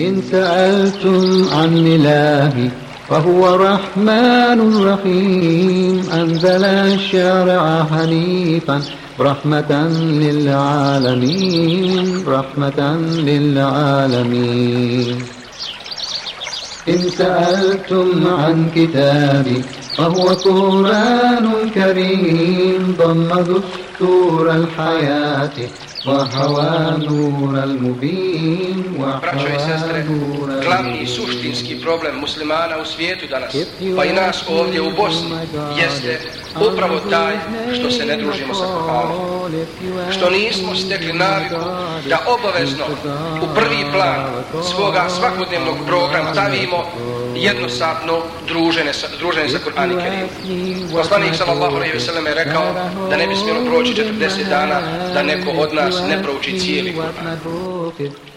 إن سألتم عن إلهي فهو رحمن رحيم. أنزل الشارع حنيفا رحمة للعالمين رحمة للعالمين. إن سألتم عن كتابي فهو قرآن كريم ضم دستور الحياة. Braćo i sestre, glavni suštinski problem muslimana u svijetu danas, pa i nas ovdje u Bosni, jeste upravo taj što se ne družimo sa Kohanom. Što nismo stekli naviku da obavezno u prvi plan svoga svakodnevnog programa stavimo jednosatno druženje sa, druženje sa Kur'an i Kerim. Poslanik sallallahu alaihi ve sellem je rekao da ne bi smjelo proći 40 dana da neko od nas ne prouči cijeli Kur'an.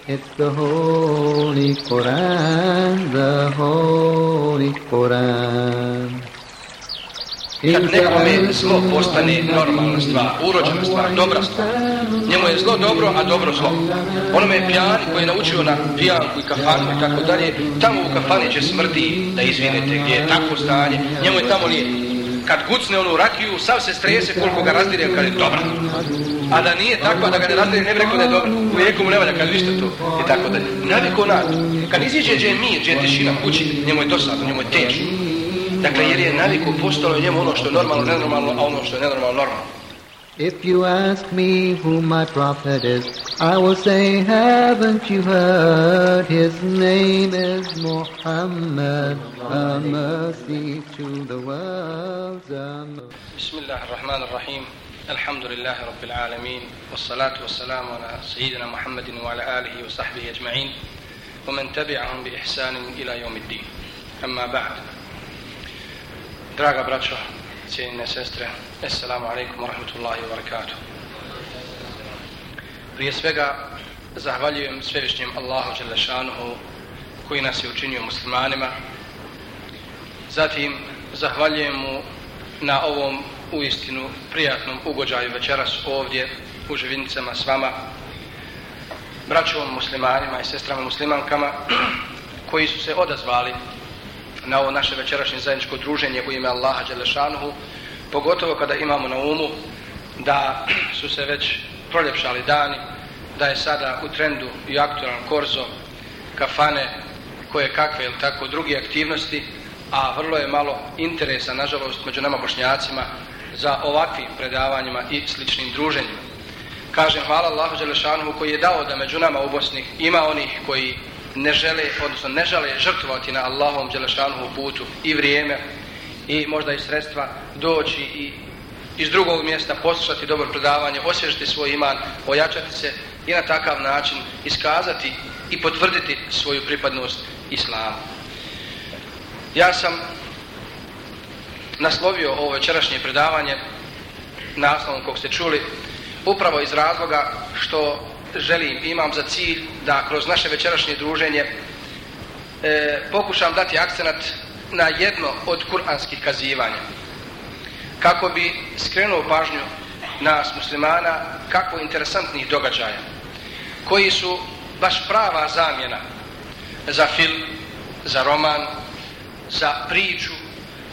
It's the Holy Quran, the Holy Quran. Kad nekome zlo postane normalna stvar, urođena stvar, dobra stvar, njemu je zlo dobro, a dobro zlo. Onome je pijani koji je naučio na pijanku i kafanu i tako dalje, tamo u kafani će smrti da izvinete gdje je tako stanje, njemu je tamo lijepo kad gucne onu rakiju, sav se strese koliko ga razdire kad je dobra. A da nije tako, da ga ne razdire, ne bi rekao da je dobra. U vijeku mu ne valja kad vište to. I tako da. Naviko nad. Kad iziđe gdje je mir, gdje je tišina kući, njemu je dosadno, njemu je teško. Dakle, jer je naviku postalo njemu ono što je normalno, nenormalno, a ono što je nenormalno, normalno. If you ask me who my prophet is, I will say, haven't you heard? His name is Muhammad, a mercy to the world. بسم الله الرحمن الرحيم الحمد لله رب العالمين والصلاة والسلام على سيدنا محمد وعلى آله وصحبه أجمعين ومن تبعهم بإحسان إلى يوم الدين أما بعد Draga braćo, cijenine sestre, Assalamu alaikum wa rahmatullahi wa barakatuh. Prije svega, zahvaljujem svevišnjem Allahu Đelešanuhu koji nas je učinio muslimanima. Zatim, zahvaljujem mu na ovom uistinu prijatnom ugođaju večeras ovdje u Živinicama s vama, braćovom muslimanima i sestrama muslimankama koji su se odazvali na ovo naše večerašnje zajedničko druženje u ime Allaha Đelešanuhu, pogotovo kada imamo na umu da su se već proljepšali dani, da je sada u trendu i aktualan korzo, kafane, koje kakve ili tako drugi aktivnosti, a vrlo je malo interesa, nažalost, među nama bošnjacima za ovakvim predavanjima i sličnim druženjima. Kažem, hvala Allahu Đelešanovu koji je dao da među nama u Bosni ima onih koji ne žele, odnosno ne žele žrtvovati na Allahom Đelešanovu putu i vrijeme i možda i sredstva doći i iz drugog mjesta poslušati dobro predavanje, osvježiti svoj iman, ojačati se i na takav način iskazati i potvrditi svoju pripadnost islamu. Ja sam naslovio ovo večerašnje predavanje naslovom kog ste čuli upravo iz razloga što želim, imam za cilj da kroz naše večerašnje druženje e, pokušam dati akcenat na jedno od kuranskih kazivanja. Kako bi skrenuo pažnju nas muslimana kako interesantnih događaja koji su baš prava zamjena za film, za roman, za priču,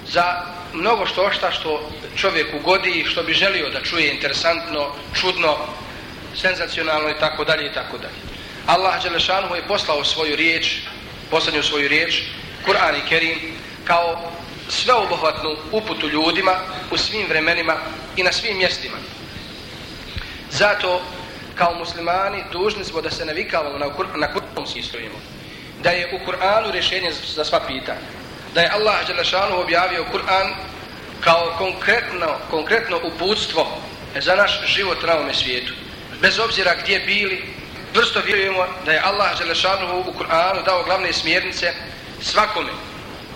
za mnogo što ošta što čovjek ugodi i što bi želio da čuje interesantno, čudno, senzacionalno i tako dalje i tako dalje. Allah Đelešanu je poslao svoju riječ, poslanju svoju riječ, Kur'an i Kerim, kao sveobuhvatnu uputu ljudima u svim vremenima i na svim mjestima. Zato, kao muslimani, dužni smo da se navikavamo na, kur, na Kur'an istrojimo. Da je u Kur'anu rješenje za sva pitanja. Da je Allah Đelešanu objavio Kur'an kao konkretno, konkretno uputstvo za naš život na ovome svijetu. Bez obzira gdje bili, vrsto vjerujemo da je Allah Želešanovu u Kur'anu dao glavne smjernice svakome,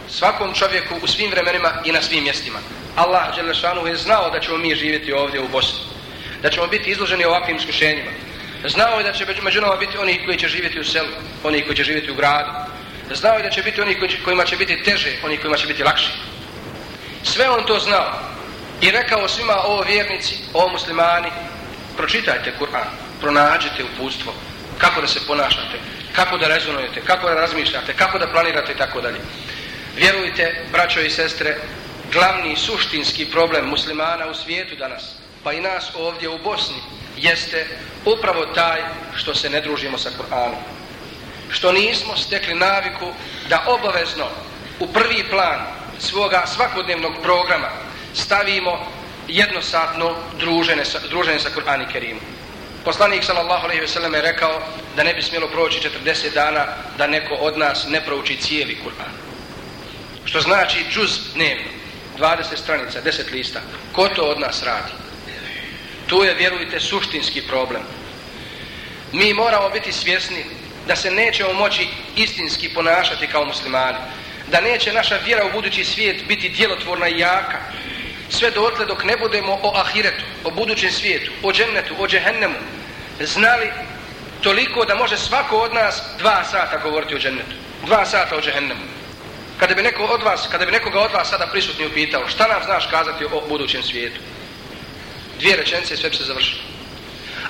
svakom čovjeku u svim vremenima i na svim mjestima. Allah Želešanovu je znao da ćemo mi živjeti ovdje u Bosni, da ćemo biti izloženi ovakvim iskušenjima. Znao je da će među nama biti oni koji će živjeti u selu, oni koji će živjeti u gradu. Znao je da će biti oni kojima će biti teže, oni kojima će biti lakši. Sve on to znao i rekao svima o vjernici, o muslimani, pročitajte Kur'an, pronađite uputstvo, kako da se ponašate, kako da rezonujete, kako da razmišljate, kako da planirate i tako dalje. Vjerujte, braćo i sestre, glavni suštinski problem muslimana u svijetu danas, pa i nas ovdje u Bosni, jeste upravo taj što se ne družimo sa Kur'anom. Što nismo stekli naviku da obavezno u prvi plan svoga svakodnevnog programa stavimo jednosatno druženje sa, druženje sa Kur'an i Kerimom. Poslanik sallallahu alejhi ve sellem je rekao da ne bi smjelo proći 40 dana da neko od nas ne prouči cijeli Kur'an. Što znači džuz dnevno, 20 stranica, 10 lista. Ko to od nas radi? Tu je, vjerujte, suštinski problem. Mi moramo biti svjesni da se nećemo moći istinski ponašati kao muslimani. Da neće naša vjera u budući svijet biti djelotvorna i jaka. Sve dotle dok ne budemo o ahiretu, o budućem svijetu, o džennetu, o džehennemu, znali toliko da može svako od nas dva sata govoriti o džennetu. Dva sata o džehennemu. Kada bi, neko od vas, kada bi nekoga od vas sada prisutni upitao šta nam znaš kazati o budućem svijetu? Dvije rečenice sve bi se završilo.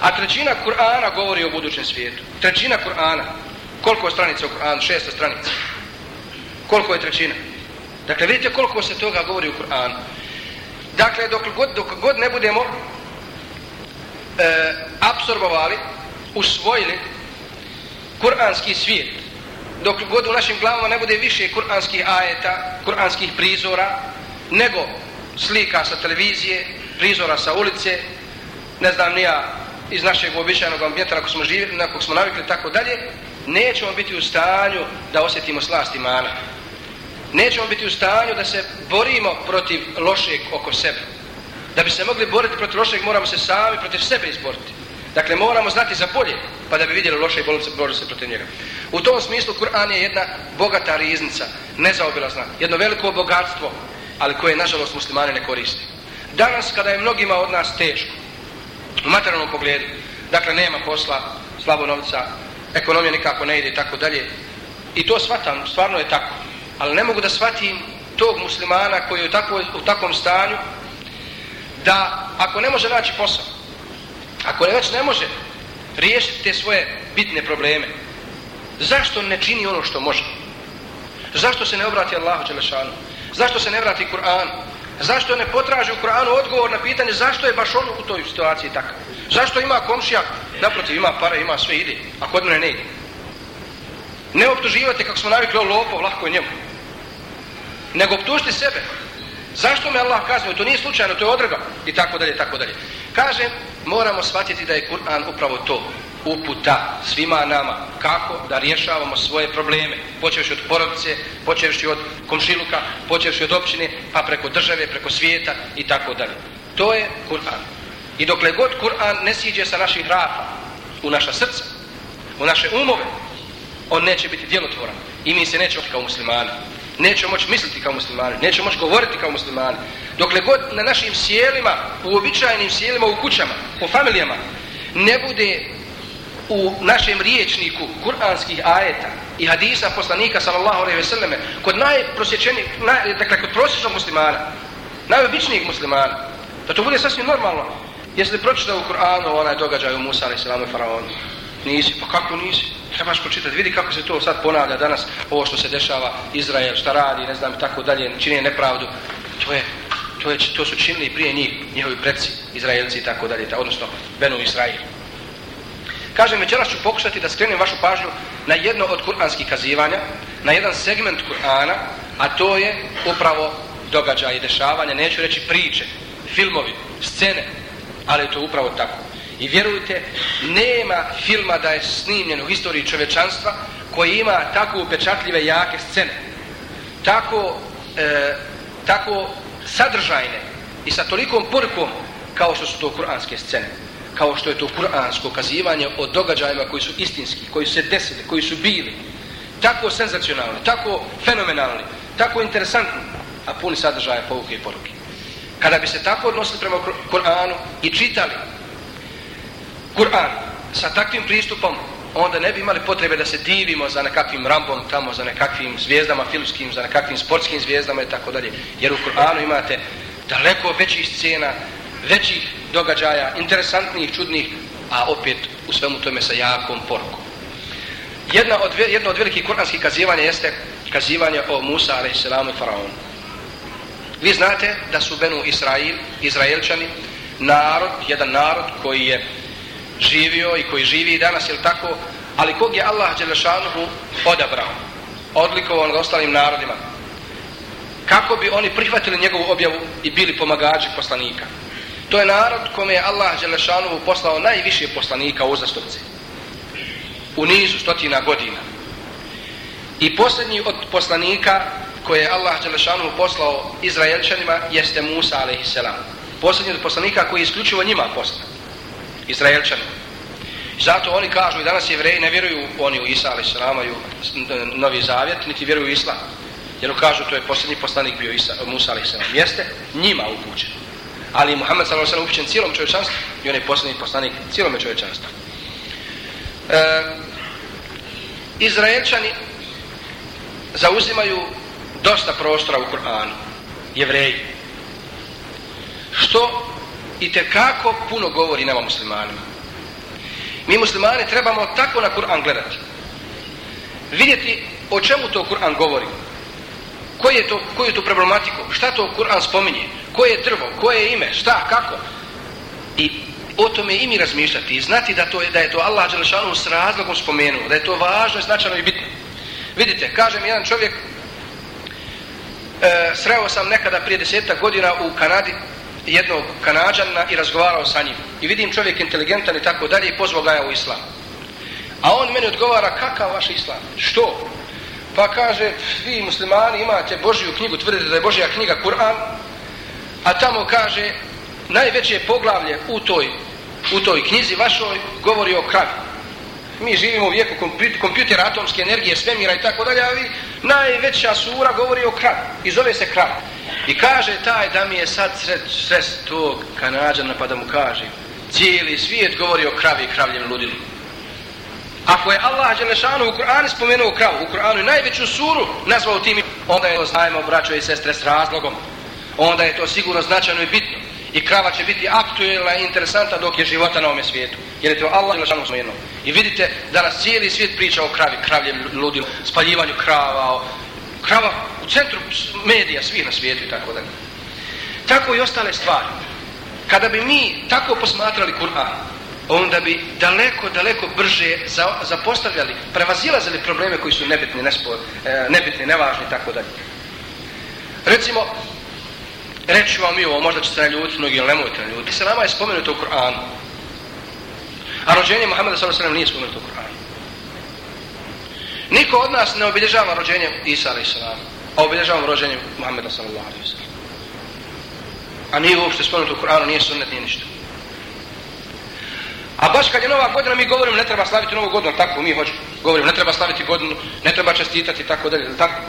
A trećina Kur'ana govori o budućem svijetu. Trećina Kur'ana. Koliko je stranica u Kur'anu? Šesta stranica. Koliko je trećina? Dakle, vidite koliko se toga govori u Kur'anu. Dakle, dok god, dok god ne budemo e, absorbovali, usvojili kur'anski svijet, dok god u našim glavama ne bude više kur'anskih ajeta, kur'anskih prizora, nego slika sa televizije, prizora sa ulice, ne znam nija iz našeg običajnog ambijenta na kog smo živjeli, na kog smo navikli, tako dalje, nećemo biti u stanju da osjetimo slast imana. Nećemo biti u stanju da se borimo protiv lošeg oko sebe. Da bi se mogli boriti protiv lošeg, moramo se sami protiv sebe izboriti. Dakle, moramo znati za bolje, pa da bi vidjeli loše i borili se protiv njega. U tom smislu, Kur'an je jedna bogata riznica, nezaobilazna, jedno veliko bogatstvo, ali koje, nažalost, muslimani ne koriste. Danas, kada je mnogima od nas teško, u materijalnom pogledu, dakle, nema posla, slabo novca, ekonomija nikako ne ide i tako dalje, i to shvatam, stvarno je tako, ali ne mogu da shvatim tog muslimana koji je u, takvoj, u takvom stanju, da ako ne može naći posao, ako već ne može riješiti te svoje bitne probleme, zašto ne čini ono što može? Zašto se ne obrati Allahu Đelešanu? Zašto se ne vrati Kur'an? Zašto ne potraži u Kur'anu odgovor na pitanje zašto je baš on u toj situaciji takav? Zašto ima komšija, naprotiv ima para, ima sve ide, a kod mene ne ide? Ne optuživate kako smo navikli o lopov, lahko je njemu. Nego optužiti sebe. Zašto me Allah kazuje? To nije slučajno, to je odreba. I tako dalje, tako dalje. Kažem, moramo shvatiti da je Kur'an upravo to uputa svima nama kako da rješavamo svoje probleme počevši od porodice, počevši od komšiluka, počevši od općine pa preko države, preko svijeta i tako dalje. To je Kur'an. I dokle god Kur'an ne siđe sa naših rafa u naša srca, u naše umove, on neće biti djelotvoran i mi se nećemo kao muslimani. Neće moći misliti kao muslimani, neće moći govoriti kao muslimani. Dokle god na našim sjelima, u običajnim sjelima, u kućama, u familijama, ne bude u našem riječniku kuranskih ajeta i hadisa poslanika sallallahu alejhi ve selleme kod najprosječenijeg naj, dakle kod prosječnog muslimana najobičnijeg muslimana da to bude sasvim normalno jesi li pročitao u Kur'anu onaj događaj u Musa alejhi selam i faraonu nisi pa kako nisi trebaš pročitati vidi kako se to sad ponavlja danas ovo što se dešava Izrael šta radi ne znam tako dalje čini nepravdu to je to, je, to su činili prije njih njihovi predci Izraelci i tako dalje odnosno Benu Izrael. Kažem, večeras ću pokušati da skrenem vašu pažnju na jedno od kuranskih kazivanja, na jedan segment Kur'ana, a to je upravo događaj i dešavanja, neću reći priče, filmovi, scene, ali je to upravo tako. I vjerujte, nema filma da je snimljen u historiji čovečanstva koji ima tako upečatljive jake scene, tako, e, tako sadržajne i sa tolikom porukom kao što su to kuranske scene kao što je to kuransko kazivanje o događajima koji su istinski, koji su se desili, koji su bili tako senzacionalni, tako fenomenalni, tako interesantni, a puni sadržaja pouke i poruke. Kada bi se tako odnosili prema Kur'anu i čitali Kur'an sa takvim pristupom, onda ne bi imali potrebe da se divimo za nekakvim rambom tamo, za nekakvim zvijezdama filmskim, za nekakvim sportskim zvijezdama i tako dalje. Jer u Kur'anu imate daleko većih scena, većih događaja, interesantnih, čudnih, a opet u svemu tome sa jakom porukom. Jedna od, jedno od velikih kuranskih kazivanja jeste kazivanje o Musa a.s. i Faraonu. Vi znate da su Benu Israil, Izraelčani, narod, jedan narod koji je živio i koji živi i danas, je tako, ali kog je Allah Đelešanuhu odabrao, odlikovao nad ostalim narodima, kako bi oni prihvatili njegovu objavu i bili pomagači poslanika. To je narod kome je Allah Đelešanuhu poslao najviše poslanika u uzastupci. U nizu stotina godina. I posljednji od poslanika koje je Allah Đelešanuhu poslao Izraelčanima jeste Musa a.s. Posljednji od poslanika koji je isključivo njima poslao. Izraelčanima. Zato oni kažu i danas jevreji ne vjeruju oni u Isa a.s. i Novi Zavjet, niti vjeruju u Islam. Jer kažu to je posljednji poslanik bio Isa, Musa a.s. Jeste njima upućen. Ali Muhammed s.a.v. upućen cijelom čovječanstvu i on je posljednji poslanik cijelom čovječanstvu. E, Izraelčani zauzimaju dosta prostora u Kur'anu, jevreji. Što i te kako puno govori nama muslimanima. Mi muslimani trebamo tako na Kur'an gledati. Vidjeti o čemu to Kur'an govori. Koje je to, koju je to problematiku? Šta to Kur'an spominje? Koje je drvo? Koje je ime? Šta? Kako? I o tome i mi razmišljati i znati da, to je, da je to Allah Đelešanu s razlogom spomenuo, da je to važno značajno i bitno. Vidite, kaže mi jedan čovjek, e, sreo sam nekada prije deseta godina u Kanadi jednog Kanadžana i razgovarao sa njim. I vidim čovjek inteligentan i tako dalje i pozvao ga je u islam. A on meni odgovara kakav vaš islam? Što? Pa kaže, vi muslimani imate Božiju knjigu, tvrdite da je Božja knjiga Kur'an, a tamo kaže, najveće poglavlje u toj, u toj knjizi vašoj govori o kravi mi živimo u vijeku kompjutera, atomske energije, svemira i tako dalje, ali najveća sura govori o kravi i zove se krav. I kaže taj da mi je sad sred, sred tog kanadžana pa da mu kaže cijeli svijet govori o kravi i kravljem ludilu. Ako je Allah Đelešanu u Kur'anu spomenuo kravu, u Kur'anu najveću suru nazvao tim, onda je to znajmo, braćo i sestre, s razlogom. Onda je to sigurno značajno i bitno i krava će biti aktuelna i interesanta dok je života na ovome svijetu. Jer je to Allah ili samo jedno. I vidite danas cijeli svijet priča o kravi, kravljem ludilu, spaljivanju krava, o krava u centru medija svih na svijetu i tako dalje. Tako i ostale stvari. Kada bi mi tako posmatrali Kur'an, onda bi daleko, daleko brže zapostavljali, prevazilazili probleme koji su nebitni, nespor, e, nebitni, nevažni i tako dalje. Recimo, reći vam i ovo, možda će se ne ljuti mnogi, ali nemojte ne ljuti. Se nama je spomenuto u Kur'anu. A rođenje Muhammeda s.a.v. nije spomenuto u Kur'anu. Niko od nas ne obilježava rođenje Isa a.s. A obilježavamo rođenje Muhammeda s.a.v. A nije uopšte spomenuto u Kur'anu, nije sunnet, nije ništa. A baš kad je nova godina, mi govorimo ne treba slaviti novu godinu, tako mi hoćemo. Govorimo ne treba slaviti godinu, ne treba čestitati i tako dalje, tako.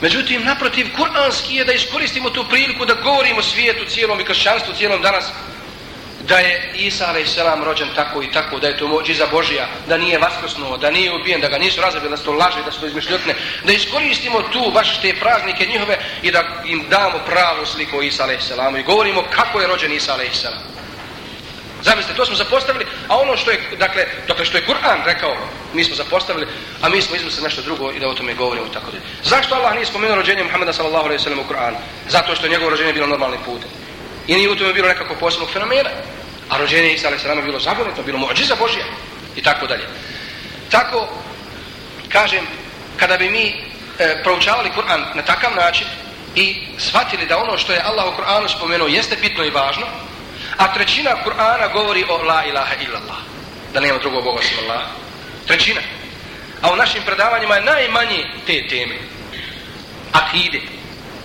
Međutim, naprotiv, kuranski je da iskoristimo tu priliku da govorimo svijetu cijelom i kršćanstvu cijelom danas da je Isa a.s. rođen tako i tako, da je to mođiza Božija, da nije vaskrsnuo, da nije ubijen, da ga nisu razabili, da su to laže, da su to izmišljotne, da iskoristimo tu baš te praznike njihove i da im damo pravu sliku Isa a.s. i govorimo kako je rođen Isa a.s. Zamislite, to smo zapostavili, a ono što je, dakle, dakle što je Kur'an rekao, mi smo zapostavili, a mi smo izmislili nešto drugo i da o tome govorimo i tako dalje. Zašto Allah nije spomenuo rođenje Muhammeda sallallahu alejhi ve sellem u Kur'anu? Zato što je njegovo rođenje bilo normalnim putem. I nije u tome bilo nekako posebnog fenomena. A rođenje Isa alejhi selam bilo zagonetno, bilo mu'džiza Božja i tako dalje. Tako kažem, kada bi mi e, proučavali Kur'an na takav način i shvatili da ono što je Allah u Kur'anu spomenuo jeste bitno i važno, A trećina Kur'ana govori o la ilaha illallah. Da nema drugog Boga osim Allah. Trećina. A u našim predavanjima je najmanje te teme. Akide,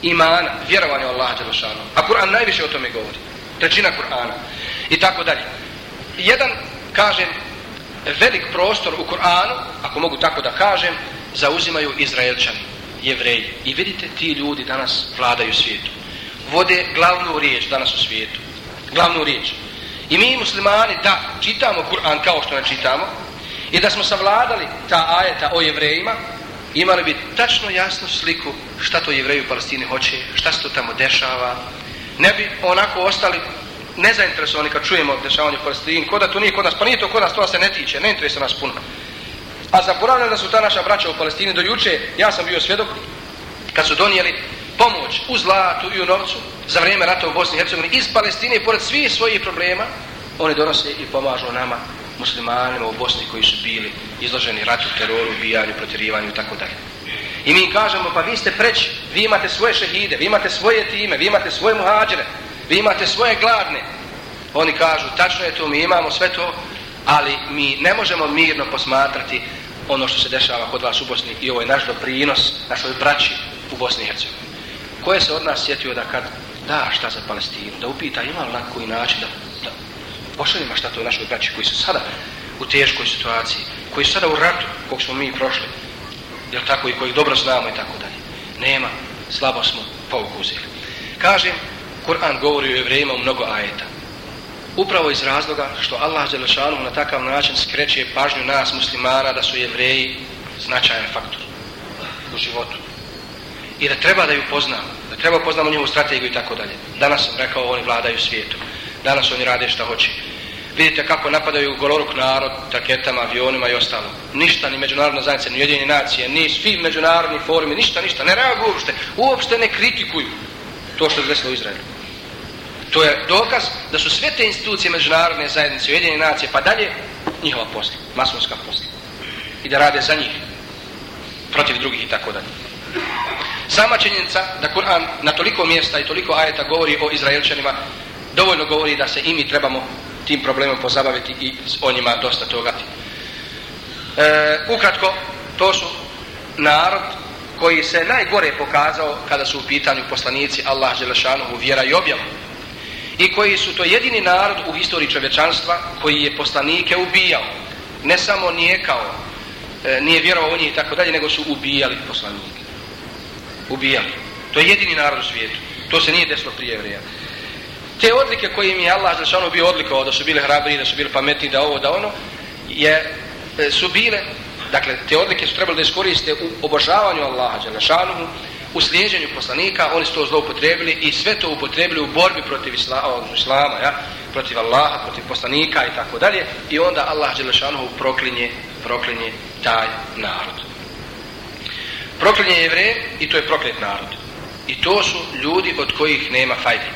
imana, vjerovanje u Allaha Đelešanu. A Kur'an najviše o tome govori. Trećina Kur'ana. I tako dalje. Jedan, kažem, velik prostor u Kur'anu, ako mogu tako da kažem, zauzimaju Izraelčani, jevreji. I vidite, ti ljudi danas vladaju svijetu. Vode glavnu riječ danas u svijetu glavnu riječ. I mi muslimani da čitamo Kur'an kao što ne čitamo i da smo savladali ta ajeta o jevrejima, imali bi tačno jasnu sliku šta to jevreji u Palestini hoće, šta se to tamo dešava. Ne bi onako ostali nezainteresovani kad čujemo dešavanje u Palestini, kod da to nije kod nas, pa nije to kod nas, to nas se ne tiče, ne interesuje nas puno. A zaboravljam da su ta naša braća u Palestini do juče, ja sam bio svjedok, kad su donijeli pomoć u zlatu i u novcu za vrijeme rata u Bosni i Hercegovini iz Palestine, pored svih svojih problema, oni donose i pomažu nama, muslimanima u Bosni koji su bili izloženi ratu, teroru, ubijanju, protjerivanju i tako dalje. I mi kažemo, pa vi ste preći, vi imate svoje šehide, vi imate svoje time, vi imate svoje muhađere, vi imate svoje gladne. Oni kažu, tačno je to, mi imamo sve to, ali mi ne možemo mirno posmatrati ono što se dešava kod vas u Bosni i ovo je naš doprinos našoj braći u Bosni i Hercegovini. Ko je se od nas sjetio da kad da šta za Palestinu, da upita ima li na koji način da, da pošaljima šta to našoj braći koji su sada u teškoj situaciji, koji su sada u ratu kog smo mi prošli, jel tako, i koji dobro znamo i tako dalje. Nema, slabo smo povuku uzeli. Kažem, Kur'an govori o jevrejima u mnogo ajeta. Upravo iz razloga što Allah Đelešanu na takav način skreće pažnju nas muslimana da su jevreji značajan faktor u životu. I da treba da ju poznamo, da treba poznamo njihovu strategiju i tako dalje. Danas sam rekao, oni vladaju svijetom. Danas oni rade šta hoće. Vidite kako napadaju goloruk narod, raketama, avionima i ostalo. Ništa, ni međunarodna zajednica, ni jedine nacije, ni svi međunarodni forumi, ništa, ništa, ne reaguju uopšte. Uopšte ne kritikuju to što je desilo u Izraelu. To je dokaz da su sve te institucije međunarodne zajednice, ujedinjene nacije, pa dalje, njihova posla, masonska posla. I da rade za njih, protiv drugih i tako dalje. Sama činjenica da Kur'an na toliko mjesta i toliko ajeta govori o Izraelčanima, dovoljno govori da se i mi trebamo tim problemom pozabaviti i o njima dosta toga. E, ukratko, to su narod koji se najgore pokazao kada su u pitanju poslanici Allah Želešanuhu vjera i objava i koji su to jedini narod u historiji čovječanstva koji je poslanike ubijao. Ne samo nije kao, e, nije vjerovao u njih i tako dalje, nego su ubijali poslanike. Ubijali. To je jedini narod u svijetu. To se nije desilo prije vrija. Te odlike koje im je Allah zašano bio odlikovao, da su bili hrabri, da su bili pametni, da ovo, da ono, je, e, su bile, dakle, te odlike su trebali da iskoriste u obožavanju Allaha Đelešanuhu, u slijeđenju poslanika, oni su to zloupotrebili i sve to upotrebili u borbi protiv islama, islama ja? protiv Allaha, protiv poslanika i tako dalje. I onda Allah Đelešanohu proklinje, proklinje taj narod. Proklinje jevre i to je proklet narod. I to su ljudi od kojih nema fajde.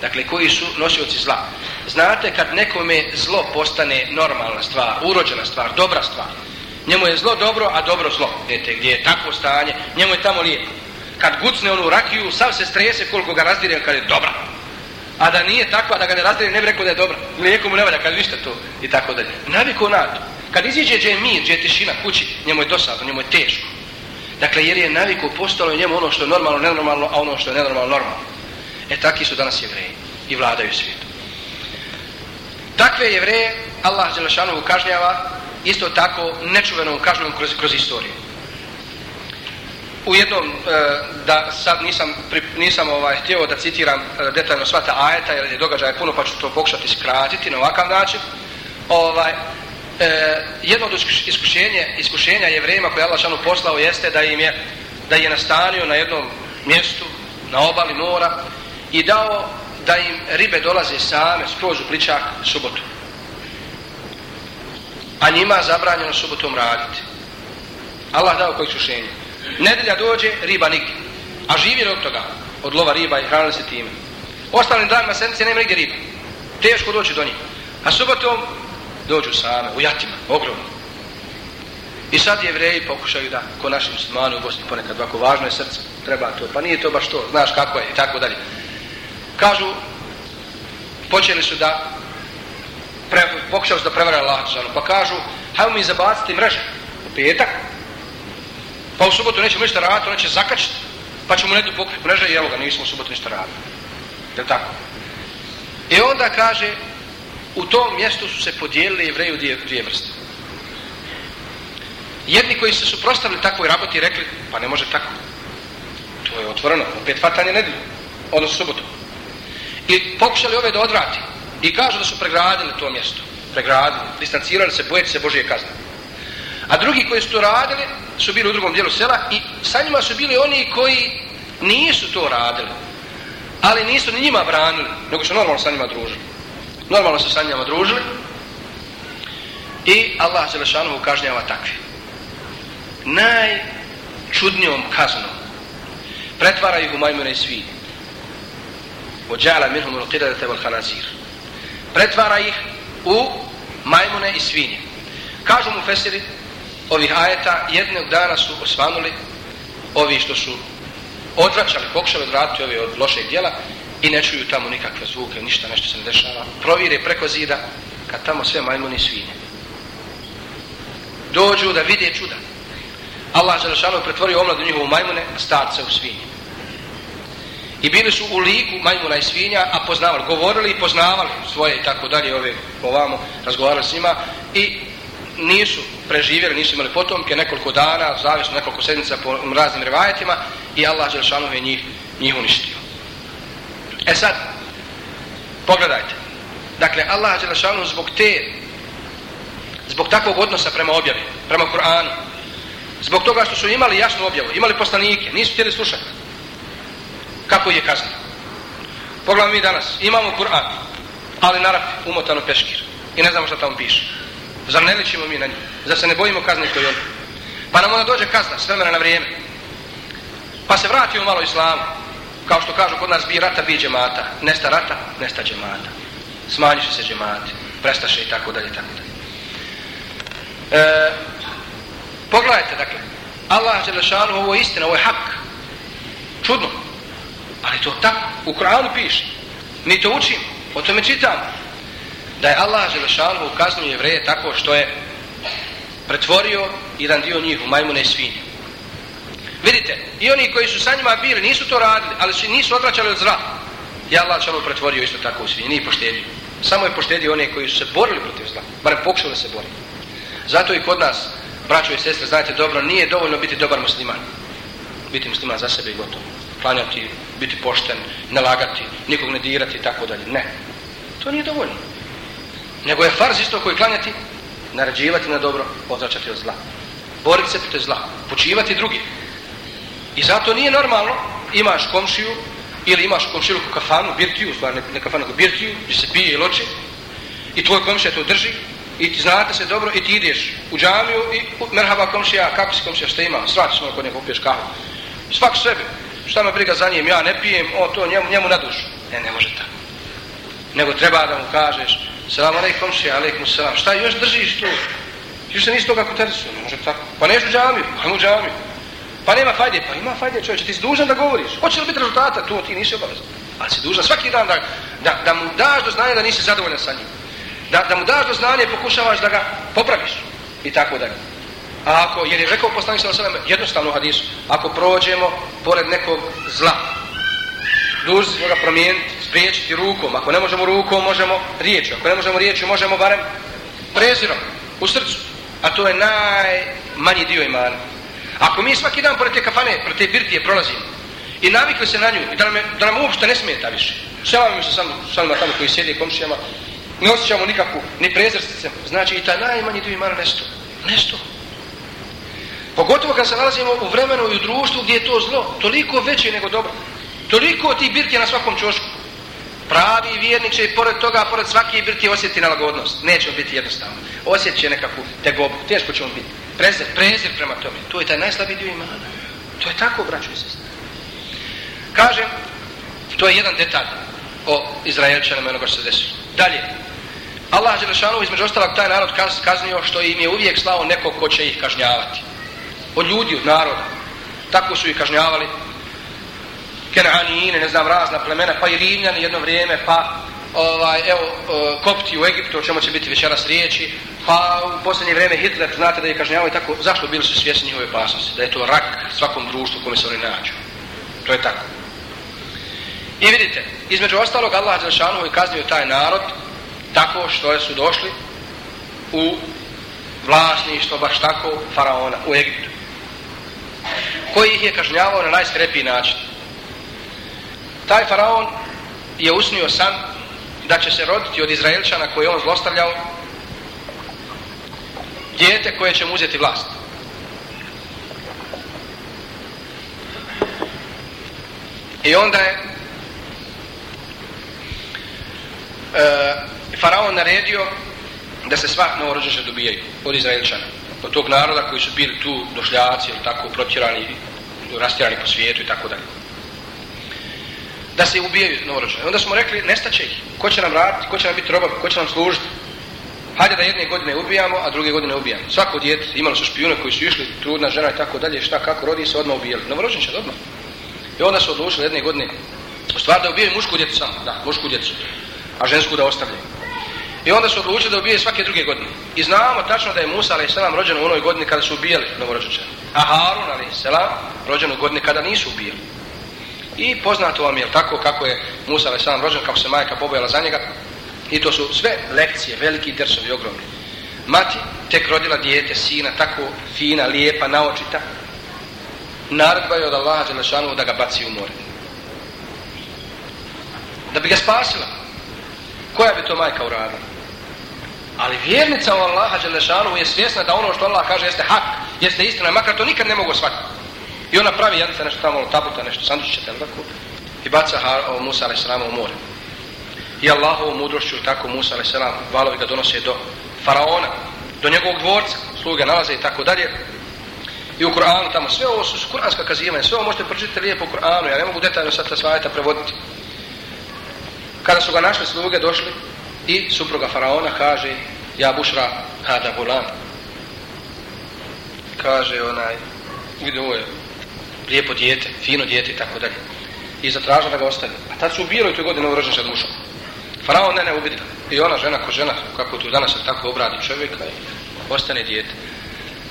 Dakle, koji su nosioci zla. Znate, kad nekome zlo postane normalna stvar, urođena stvar, dobra stvar, njemu je zlo dobro, a dobro zlo. Vidite, gdje je takvo stanje, njemu je tamo lijepo kad gucne onu rakiju, sav se strese koliko ga razdire, kad je dobra. A da nije takva, da ga ne razdire, ne bi rekao da je dobra. Lijeko mu ne valja, kad ništa to, i tako dalje. Naviko na to. Kad iziđe gdje je mir, gdje je tišina kući, njemu je dosadno, njemu je teško. Dakle, jer je naviku postalo njemu ono što je normalno, nenormalno, a ono što je nenormalno, normalno. E, takvi su danas jevreji i vladaju svijetu. Takve jevreje Allah Đelešanovu kažnjava isto tako nečuvenom kažnjom kroz, kroz istoriju u jednom e, da sad nisam nisam ovaj htio da citiram e, detaljno sva ta ajeta jer je događaj puno pa ću to pokušati skratiti na ovakav način ovaj e, jedno od iskušenja iskušenja jevrejima koje Allah šanu poslao jeste da im je da je nastanio na jednom mjestu na obali mora i dao da im ribe dolaze same skroz u pličak subotu a njima zabranjeno subotom raditi Allah dao koje iskušenje Nedelja dođe, riba nigdje. A živjeli od toga, od lova riba i hranili se time. Ostalim danima sedmice nema nigdje riba. Teško doći do njih. A subotom dođu same, u jatima, ogromno. I sad jevreji pokušaju da, ko naši muslimani u Bosni ponekad, ovako važno je srce, treba to, pa nije to baš to, znaš kako je i tako dalje. Kažu, počeli su da, pre, pokušali su da prevara Allah, pa kažu, hajmo mi zabaciti mreže u petak, Pa u subotu nećemo ništa raditi, on će zakačiti, pa ćemo nedu pokriti mreže i evo ga, nismo u subotu ništa raditi. Je tako? I onda kaže, u tom mjestu su se podijelili jevreji u dvije, dvije vrste. Jedni koji se suprostavili takvoj raboti rekli, pa ne može tako. To je otvoreno, opet fatanje nedelju, odnosno subotu. I pokušali ove da odvrati. I kažu da su pregradili to mjesto. Pregradili, distancirali se, bojeći se Božije kazne. A drugi koji su to radili su bili u drugom dijelu sela i sa njima su bili oni koji nisu to radili. Ali nisu ni njima branili, nego su normalno sa njima družili. Normalno su sa njima družili. I Allah Đelešanovu kažnjava takvi. Najčudnijom kaznom pretvara ih u majmune i svinje. Ođala minhum ul qidadete wal hanazir. Pretvara ih u majmune i svinje. Kažu mu fesiri ovih ajeta, jednog dana su osvanuli ovi što su odvraćali, pokušali odvratiti ove od lošeg dijela i ne čuju tamo nikakve zvuke, ništa, nešto se ne dešava. Provire preko zida kad tamo sve majmuni i svinje. Dođu da vide čuda. Allah Želešanu pretvorio omladu njihovu majmune, starce u svinje. I bili su u liku majmuna i svinja, a poznavali, govorili i poznavali svoje i tako dalje, ove ovamo, razgovarali s njima i nisu preživjeli, nisu imali potomke nekoliko dana, zavisno nekoliko sedmica po raznim revajetima i Allah Želešanu je njih, njih uništio. E sad, pogledajte. Dakle, Allah Đelešanu zbog te, zbog takvog odnosa prema objavi, prema Kur'anu, zbog toga što su imali jasnu objavu, imali poslanike, nisu htjeli slušati. Kako je kazna? Pogledajmo mi danas, imamo Kur'an, ali narap umotano peškir i ne znamo šta tamo piše. Zar ne ličimo mi na njih? Zar se ne bojimo kazni koji on? Pa nam onda dođe kazna, s vremena na vrijeme. Pa se vratimo malo islamu. Kao što kažu kod nas bi rata bi džemata. Nesta rata, nesta džemata. Smanjiše se džemati. Prestaše i tako dalje, tako dalje. E, pogledajte, dakle. Allah je lešanu, ovo je istina, ovo je hak. Čudno. Ali to tako. U Koranu piše. Mi to učimo. O tome čitamo da je Allah Želešanu ukaznuo jevreje tako što je pretvorio jedan dio njih u majmune i svinje. Vidite, i oni koji su sa njima bili nisu to radili, ali su, nisu odvraćali od zla. I Allah Želešanu pretvorio isto tako u svinje, nije poštedio. Samo je poštedio one koji su se borili protiv zla, barem pokušali se boriti. Zato i kod nas, braćo i sestre, znate dobro, nije dovoljno biti dobar musliman. Biti musliman za sebe i gotovo. Klanjati, biti pošten, ne lagati, nikog ne dirati i tako dalje. Ne. To nije dovoljno nego je farz isto koji klanjati, narađivati na dobro, odvraćati od zla. Boriti se protiv zla, počivati drugi. I zato nije normalno, imaš komšiju, ili imaš komšiluku u kafanu, birtiju, stvar ne, ne kafanu, birtiju, gdje se pije i loči, i tvoj komšija to drži, i ti znate se dobro, i ti ideš u džamiju, i merhaba komšija, kako si komšija, šta ima, svaki smo kod nekog piješ kahu. Svak sebe, šta me briga za njim, ja ne pijem, o to njemu, njemu na dušu. Ne, ne može tako. Nego treba da mu kažeš, Salam alaikum komšija, alaikum salam. Šta još držiš tu? Još se nisi toga koterisu, ne može tako. Pa neš u džamiju, ajmo u džamiju. Pa nema fajde, pa ima fajde čovječe, ti si dužan da govoriš. Hoće li biti rezultata? To ti nisi obavezan. Ali si dužan svaki dan da, da, da mu daš do znanja da nisi zadovoljan sa njim. Da, da mu daš do znanja i pokušavaš da ga popraviš. I tako dalje. A ako, jer je rekao poslanik sa osadama, jednostavno hadisu, ako prođemo pored nekog zla, dužni smo ga promijeniti, spriječiti rukom. Ako ne možemo rukom, možemo riječju. Ako ne možemo riječju, možemo barem prezirom u srcu. A to je najmanji dio imana. Ako mi svaki dan pored te kafane, pored te birtije prolazimo i navikli se na nju i da nam, da nam uopšte ne smeta više. Šelavimo se samo šanima tamo koji sjede komšijama, ne osjećamo nikakvu, ni prezir. Znači i ta najmanji dio imara nešto. Nešto. Pogotovo kad se nalazimo u vremenu i u društvu gdje je to zlo, toliko veće nego dobro. Toliko ti birke na svakom čošku. Pravi vjernik će i pored toga, pored svake birke osjeti nalagodnost. Neće biti jednostavno. Osjetit će nekakvu tegobu. Teško će on biti. Prezir, prezir prema tome. To je taj najslabiji dio imana. To je tako, braćo i sestri. Kažem, to je jedan detalj o Izraelčanima onoga što se desilo. Dalje. Allah Đelešanu između ostalog taj narod kaz, kaznio što im je uvijek slao nekog ko će ih kažnjavati. Od ljudi, od naroda. Tako su ih kažnjavali Kenanijine, ne znam, razna plemena, pa i Rimljani jedno vrijeme, pa ovaj, evo, e, kopti u Egiptu, o čemu će biti večeras riječi, pa u posljednje vrijeme Hitler, znate da je kažnjavao i tako, zašto bili su svjesni njihove opasnosti? Da je to rak svakom društvu kome se oni nađu. To je tako. I vidite, između ostalog, Allah Đelšanu je kaznio taj narod tako što su došli u vlasništvo, baš tako, faraona u Egiptu, koji ih je kažnjavao na najskrepiji način taj faraon je usnio san da će se roditi od Izraelčana koje on zlostavljao djete koje će mu uzeti vlast. I onda je e, faraon naredio da se sva novorođenče dobijaju od Izraelčana, od tog naroda koji su bili tu došljaci ili tako protjerani, rastjerani po svijetu i tako dalje. Da se ubijaju novorođenče. Onda smo rekli, nestaće ih. Ko će nam raditi, ko će nam biti robav, ko će nam služiti? Hajde da jedne godine ubijamo, a druge godine ubijamo. Svako djete, imali su špijune koji su išli, trudna žena i tako dalje, šta, kako, rodi se, odmah ubijali. Novorođenče, odmah. I onda su odlučili jedne godine, u stvari da ubijaju mušku djecu samo, da, mušku djecu, a žensku da ostavljaju. I onda su odlučili da ubijaju svake druge godine. I znamo tačno da je Musa a.s. rođen u onoj godini kada su ubijali novorođenče. A Harun a.s. rođen u godini kada nisu ubijali. I poznato vam je tako kako je Musa a.s. rođen, kako se majka pobojala za njega. I to su sve lekcije, veliki dersovi, ogromni. Mati tek rodila dijete, sina, tako fina, lijepa, naočita. Naredba je od Allaha Đelešanu da ga baci u more. Da bi ga spasila. Koja bi to majka uradila? Ali vjernica u Allaha Đelešanu je svjesna da ono što Allah kaže jeste hak, jeste istina, makar to nikad ne mogu shvatiti. I ona pravi jadice nešto tamo, tabuta, nešto, sandučića, tako? I baca Musa a.s. u more i Allahovom mudrošću tako Musa a.s. valovi ga donose do faraona, do njegovog dvorca, sluge nalaze i tako dalje. I u Kur'anu tamo sve ovo su kuranska kazivanja, sve ovo možete pročitati lijepo u Kur'anu, ja ne mogu detaljno sad ta svajeta prevoditi. Kada su ga našli sluge, došli i supruga faraona kaže ja bušra hada gulam. Kaže onaj, vidi ovo je lijepo dijete, fino dijete i tako dalje. I zatražila da ga ostavi. A tad su ubijali u toj godine uvrožen sa dušom. Faraon ne ne ubiti I ona žena ko žena, kako tu danas se tako obradi čovjeka i ostane dijete.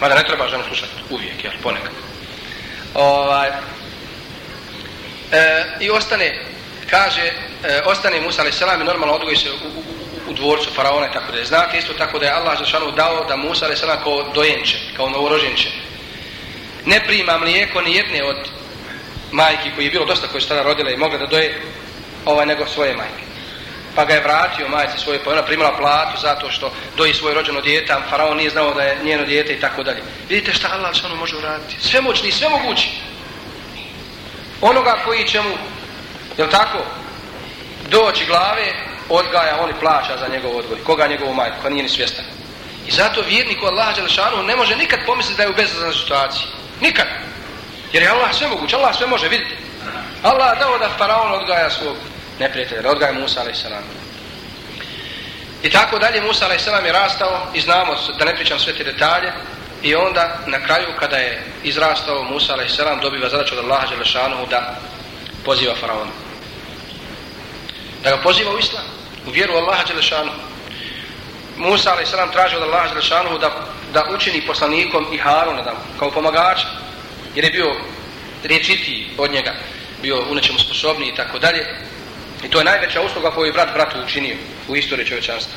Mada ne treba ženu slušati uvijek, jel, ponekad. Ovaj, e, I ostane, kaže, e, ostane Musa alaih i normalno odgoji se u, u, u, u dvorcu faraona i tako da je. Znate isto tako da je Allah Žešanu dao da Musa alaih salam kao dojenče, kao novoroženče, ne prima mlijeko ni jedne od majki koji je bilo dosta koje su tada rodile i mogle da doje ovaj nego svoje majke pa ga je vratio majci svoje, pa ona primala platu zato što doji svoje rođeno dijete, a faraon nije znao da je njeno dijete i tako dalje. Vidite šta Allah što ono može uraditi? Sve moćni, sve mogući. Onoga koji će mu, je tako, doći glave, odgaja, on i plaća za njegov odgoj. Koga njegovu majku, koja nije ni svjestan. I zato vjernik Allah Đelešanu ne može nikad pomisliti da je u bezazan situaciji. Nikad. Jer je Allah sve moguć, Allah sve može, vidite. Allah dao da faraon odgaja svog neprijatelja, da odgaja Musa a.s. I tako dalje Musa a.s. je rastao i znamo da ne pričam sve te detalje i onda na kraju kada je izrastao Musa a.s. dobiva zadaću od Allaha Đelešanu da poziva faraona. Da ga poziva u islam, u vjeru Allaha Đelešanu. Musa a.s. traži od Allaha Đelešanu da, da učini poslanikom i Haruna da, kao pomagača jer je bio riječitiji od njega bio u nečemu sposobniji i tako dalje I to je najveća usluga koju je brat bratu učinio u istoriji čovječanstva.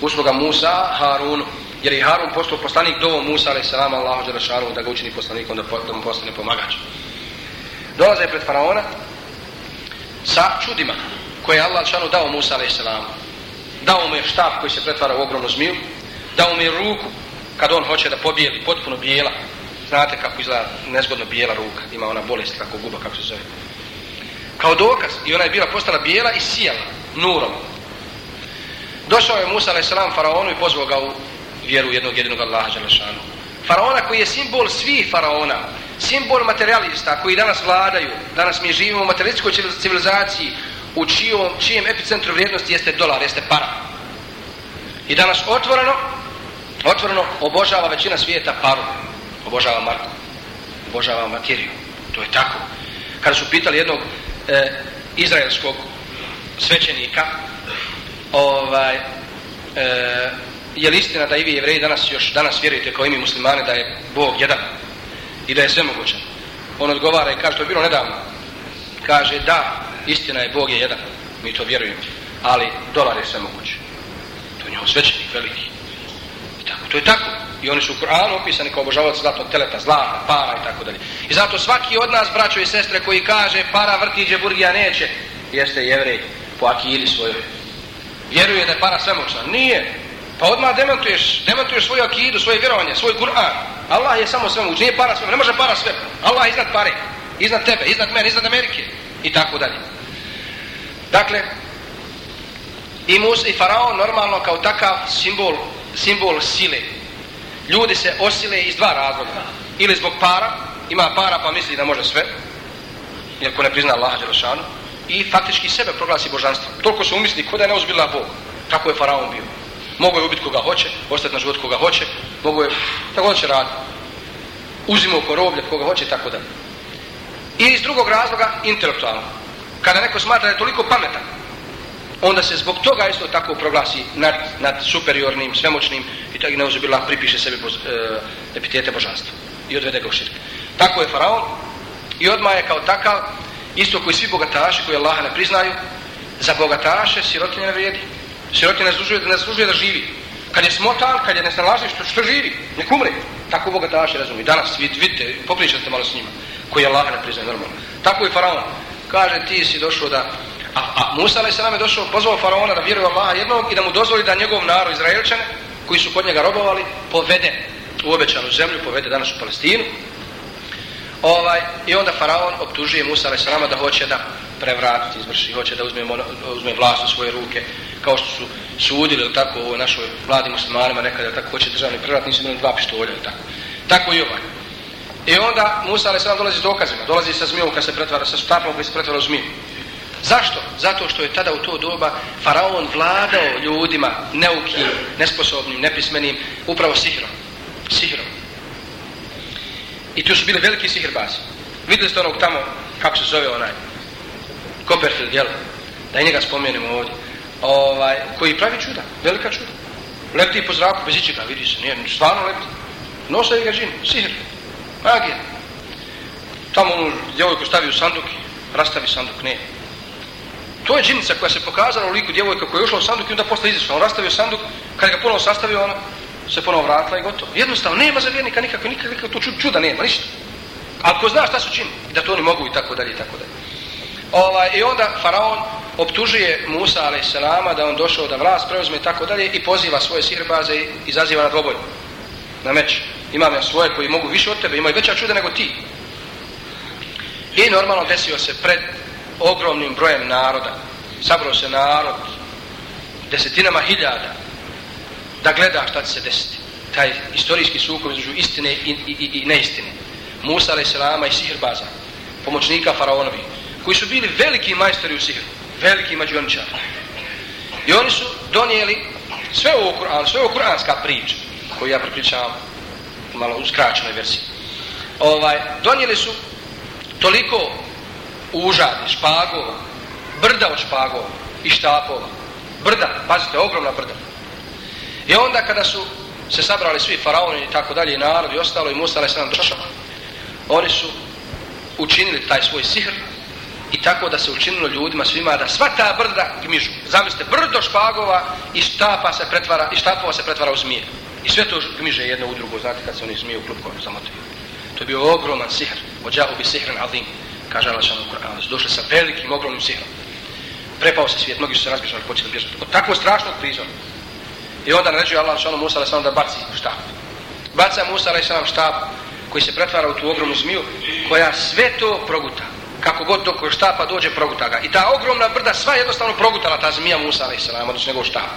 Usluga Musa Harunu. Jer je Harun postao poslanik do Musa, ali salam Allahu Đerašanu, da ga učini poslanikom, da, da mu postane pomagač. Dolaze pred faraona sa čudima koje je Allah Đerašanu dao Musa, ali salam. Dao mu je štab koji se pretvara u ogromnu zmiju. Dao mu je ruku kad on hoće da pobijeli, potpuno bijela. Znate kako izgleda nezgodno bijela ruka. Ima ona bolest, kako guba, kako se zove kao dokaz. I ona je bila postala bijela i sijala nurom. Došao je Musa a.s. faraonu i pozvao ga u vjeru jednog jedinog Allaha Đalešanu faraona koji je simbol svih faraona simbol materialista koji danas vladaju danas mi živimo u materialističkoj civilizaciji u čijom, čijem epicentru vrijednosti jeste dolar, jeste para. I danas otvoreno otvoreno obožava većina svijeta paru. Obožava marku obožava materiju to je tako. Kada su pitali jednog e, izraelskog svećenika ovaj e, je li istina da i vi jevreji danas još danas vjerujete kao i mi muslimani da je Bog jedan i da je sve mogućan on odgovara i kaže to je bilo nedavno. Kaže da istina je Bog je jedan mi to vjerujemo ali dolar je sve moguće to je njegov svećenik veliki tako, to je tako i oni su u Kur'anu opisani kao obožavac zlatnog teleta, zlata, para i tako dalje. I zato svaki od nas, braćo i sestre, koji kaže para vrti džeburgija neće, jeste jevrej po akili svojoj. Vjeruje da je para svemoćna. Nije. Pa odmah demantuješ, demantuješ svoju akidu, svoje vjerovanje, svoj Kur'an. Allah je samo svemoć, nije para svemoć, ne može para sve. Allah je iznad pare, iznad tebe, iznad mene, iznad Amerike i tako dalje. Dakle, I Musa i Faraon normalno kao takav simbol, simbol sile. Ljudi se osile iz dva razloga. Ili zbog para, ima para pa misli da može sve, jer ko ne prizna Allaha Đelešanu, i faktički sebe proglasi božanstvo. Toliko se umisli kod je neozbiljna Bog. Tako je Faraon bio. Mogu je ubiti koga hoće, ostati na život koga hoće, mogu je, tako da će raditi. Uzimo oko roblje koga hoće, tako da. I iz drugog razloga, intelektualno. Kada neko smatra da je toliko pametan, onda se zbog toga isto tako proglasi nad, nad superiornim, svemoćnim i tako i neuzubila pripiše sebi boz, e, epitete božanstva i odvede ga u širk. Tako je faraon i odmah je kao takav isto koji svi bogataši koji Allaha ne priznaju za bogataše sirotinje ne vrijedi. Sirotinje ne zaslužuje, ne zaslužuje da živi. Kad je smotan, kad je nesnalažen, što, što živi? Nek umre. Tako bogataši razumiju. Danas vid, vidite, popričate malo s njima koji Allaha ne priznaju normalno. Tako je faraon. Kaže ti si došao da A, a Musa a.s. je došao, pozvao faraona da vjeruje Allaha jednog i da mu dozvoli da njegov narod Izraelčane, koji su kod njega robovali, povede u obećanu zemlju, povede danas u Palestinu. Ovaj, I onda faraon optužuje Musa a.s. da hoće da prevrati, izvrši, hoće da uzme, uzme vlast u svoje ruke, kao što su sudili, ili tako, u našoj vladi muslimanima nekada, tako hoće državni prevrat, nisu imali dva pištolja, ili tako. Tako i ovaj. I onda Musa a.s. dolazi s dokazima, dolazi sa zmijom kad se pretvara, sa štapom koji se pretvara u zmiju. Zašto? Zato što je tada u to doba faraon vladao ljudima neukim, nesposobnim, nepismenim, upravo sihrom. Sihrom. I tu su bili veliki sihirbazi. Vidjeli ste onog tamo, kako se zove onaj, Copperfield, jel? Da i njega spomenemo ovdje. Ovaj, koji pravi čuda, velika čuda. Lepti po zraku, bez ičega, vidi se, nije, stvarno lepti. Nosa ga džin, sihr, magija. Tamo onu djevojku stavi u sanduk, rastavi sanduk, nije. To je džinica koja se pokazala u liku djevojka koja je ušla u sanduk i onda posle izišla. On rastavio sanduk, kad ga ponovo sastavio, ona se ponovo vratila i gotovo. Jednostavno, nema za vjernika nikakve, nikakve, to čuda nema, ništa. Ali ko zna šta su čini, da to oni mogu i tako dalje i tako dalje. Ovaj, I onda faraon optužuje Musa a.s. da on došao da vlast preuzme i tako dalje i poziva svoje sirbaze i izaziva na dvoboj. Na meč. Imam ja svoje koji mogu više od tebe, imaju veća čuda nego ti. I normalno desio se pred ogromnim brojem naroda. Sabro se narod desetinama hiljada da gleda šta će se desiti. Taj istorijski sukob između istine i, i, i, i neistine. Musa a.s. i Sihirbaza, pomoćnika faraonovi, koji su bili veliki majstori u Sihru, veliki mađiončari. I oni su donijeli sve ovo Kur'an, sve ovo kuranska priča, koju ja prepričavam malo u skraćenoj verziji. Ovaj, donijeli su toliko užadi, špagova, brda od špagova i štapova. Brda, pazite, ogromna brda. I onda kada su se sabrali svi faraoni i tako dalje, i narod i ostalo, i Musa se nam došao, oni su učinili taj svoj sihr i tako da se učinilo ljudima svima da sva ta brda gmižu. Zamislite, brdo špagova i štapa se pretvara, i štapova se pretvara u zmije. I sve to gmiže jedno u drugo, znate kad se oni zmije u klupkovi zamotaju. To je bio ogroman sihr, ođahu bi sihrn azim kaže Allah šanu Kur'an, su došli sa velikim, ogromnim sihrom. Prepao se svijet, mnogi su se razbježali, počeli bježati. Od takvog strašnog prizora. I onda naređuje Allah šanu Musa alaih da baci štap. Baca Musa alaih štap koji se pretvara u tu ogromnu zmiju koja sve to proguta. Kako god dok štapa dođe, proguta ga. I ta ogromna brda sva jednostavno progutala ta zmija Musa alaih salam, odnosno njegov štap.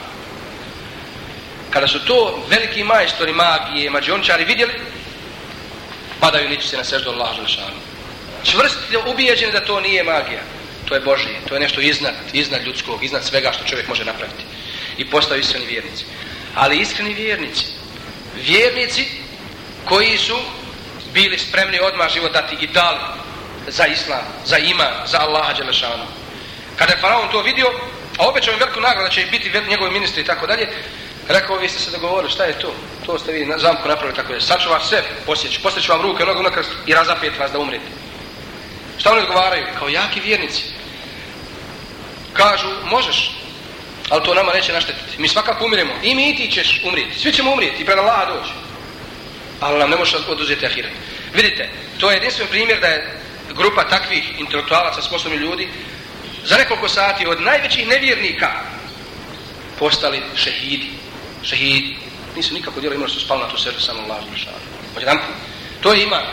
Kada su to veliki majstori magije, mađiončari vidjeli, padaju niči se na seždu Allah šanu Čvrsto ubijeđeni da to nije magija. To je Božije, to je nešto iznad, iznad ljudskog, iznad svega što čovjek može napraviti. I postaju iskreni vjernici. Ali iskreni vjernici, vjernici koji su bili spremni odmah život dati i dali za islam, za iman, za Allaha Đelešanu. Kada je faraon to vidio, a obećao im veliku nagradu da će biti njegovi ministri i tako dalje, rekao, vi ste se dogovorili, šta je to? To ste vi na zamku napravili tako je. sačuvaš ću vas sve posjeći, posjeću vam ruke, nogu nakrst i razapet vas da umrete. Šta oni odgovaraju? Kao jaki vjernici. Kažu, možeš, ali to nama neće naštetiti. Mi svakako umiremo. I mi ti ćeš umrijeti. Svi ćemo umrijeti i pred Allaha doći. Ali nam ne možeš oduzeti ahiret. Vidite, to je jedinstven primjer da je grupa takvih intelektualaca, sposobnih ljudi, za nekoliko sati od najvećih nevjernika postali šehidi. Šehidi. Nisu nikako djelo imali su spali na tu srdu samo Allah. To je iman.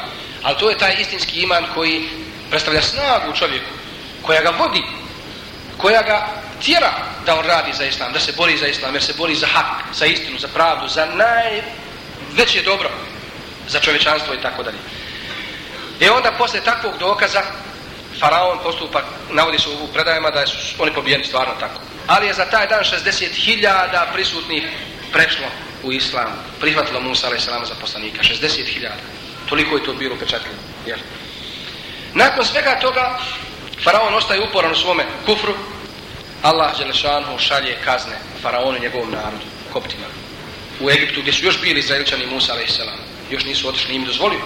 Ali to je taj istinski iman koji predstavlja snagu čovjeku, koja ga vodi, koja ga tjera da on radi za islam, da se bori za islam, jer se bori za hak, za istinu, za pravdu, za najveće dobro za čovečanstvo i tako dalje. I onda posle takvog dokaza faraon postupa, navodi se u predajama da su oni pobijeni stvarno tako. Ali je za taj dan 60.000 prisutnih prešlo u islam, prihvatilo Musa a.s. za poslanika, 60.000. Toliko je to bilo pečatljivo. Jel? Nakon svega toga, faraon ostaje uporan u svome kufru, Allah Đelešanu šalje kazne faraonu i njegovom narodu, koptima. U Egiptu gdje su još bili izraelčani Musa a.s. Još nisu otišli, im dozvolio.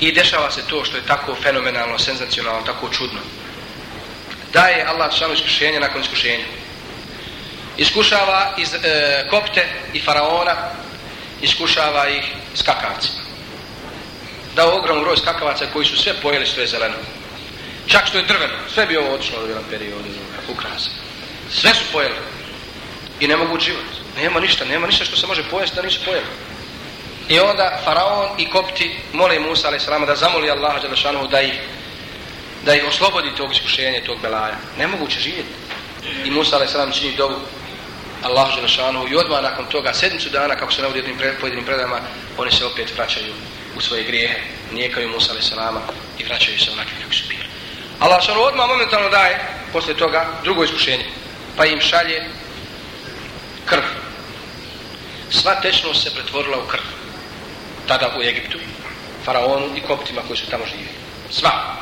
I dešava se to što je tako fenomenalno, senzacionalno, tako čudno. Daje Allah Đelešanu iskušenje nakon iskušenja. Iskušava iz e, kopte i faraona, iskušava ih skakavcima. Dao ogromnu broj skakavaca koji su sve pojeli što je zeleno. Čak što je drveno, sve bi ovo otišlo u jedan period ukrasa. Sve su pojeli. I ne mogu uživati. Nema ništa, nema ništa što se može pojesti da nisu pojeli. I onda faraon i kopti mole Musa a.s. da zamoli Allaha Đelešanohu da ih da ih oslobodi tog iskušenja, tog belaja. Nemoguće živjeti. I Musa a.s. čini dovu Allahu Đelešanohu i odmah nakon toga sedmicu dana, kako se navodi jednim pojedinim predama, oni se opet vraćaju u svoje grijehe, nijekaju Musa a.s. i vraćaju se onakvi kakvi su bili. Allah šalu odmah momentalno daje posle toga drugo iskušenje, pa im šalje krv. Sva tečnost se pretvorila u krv tada u Egiptu, faraonu i koptima koji su tamo živjeli. Sva.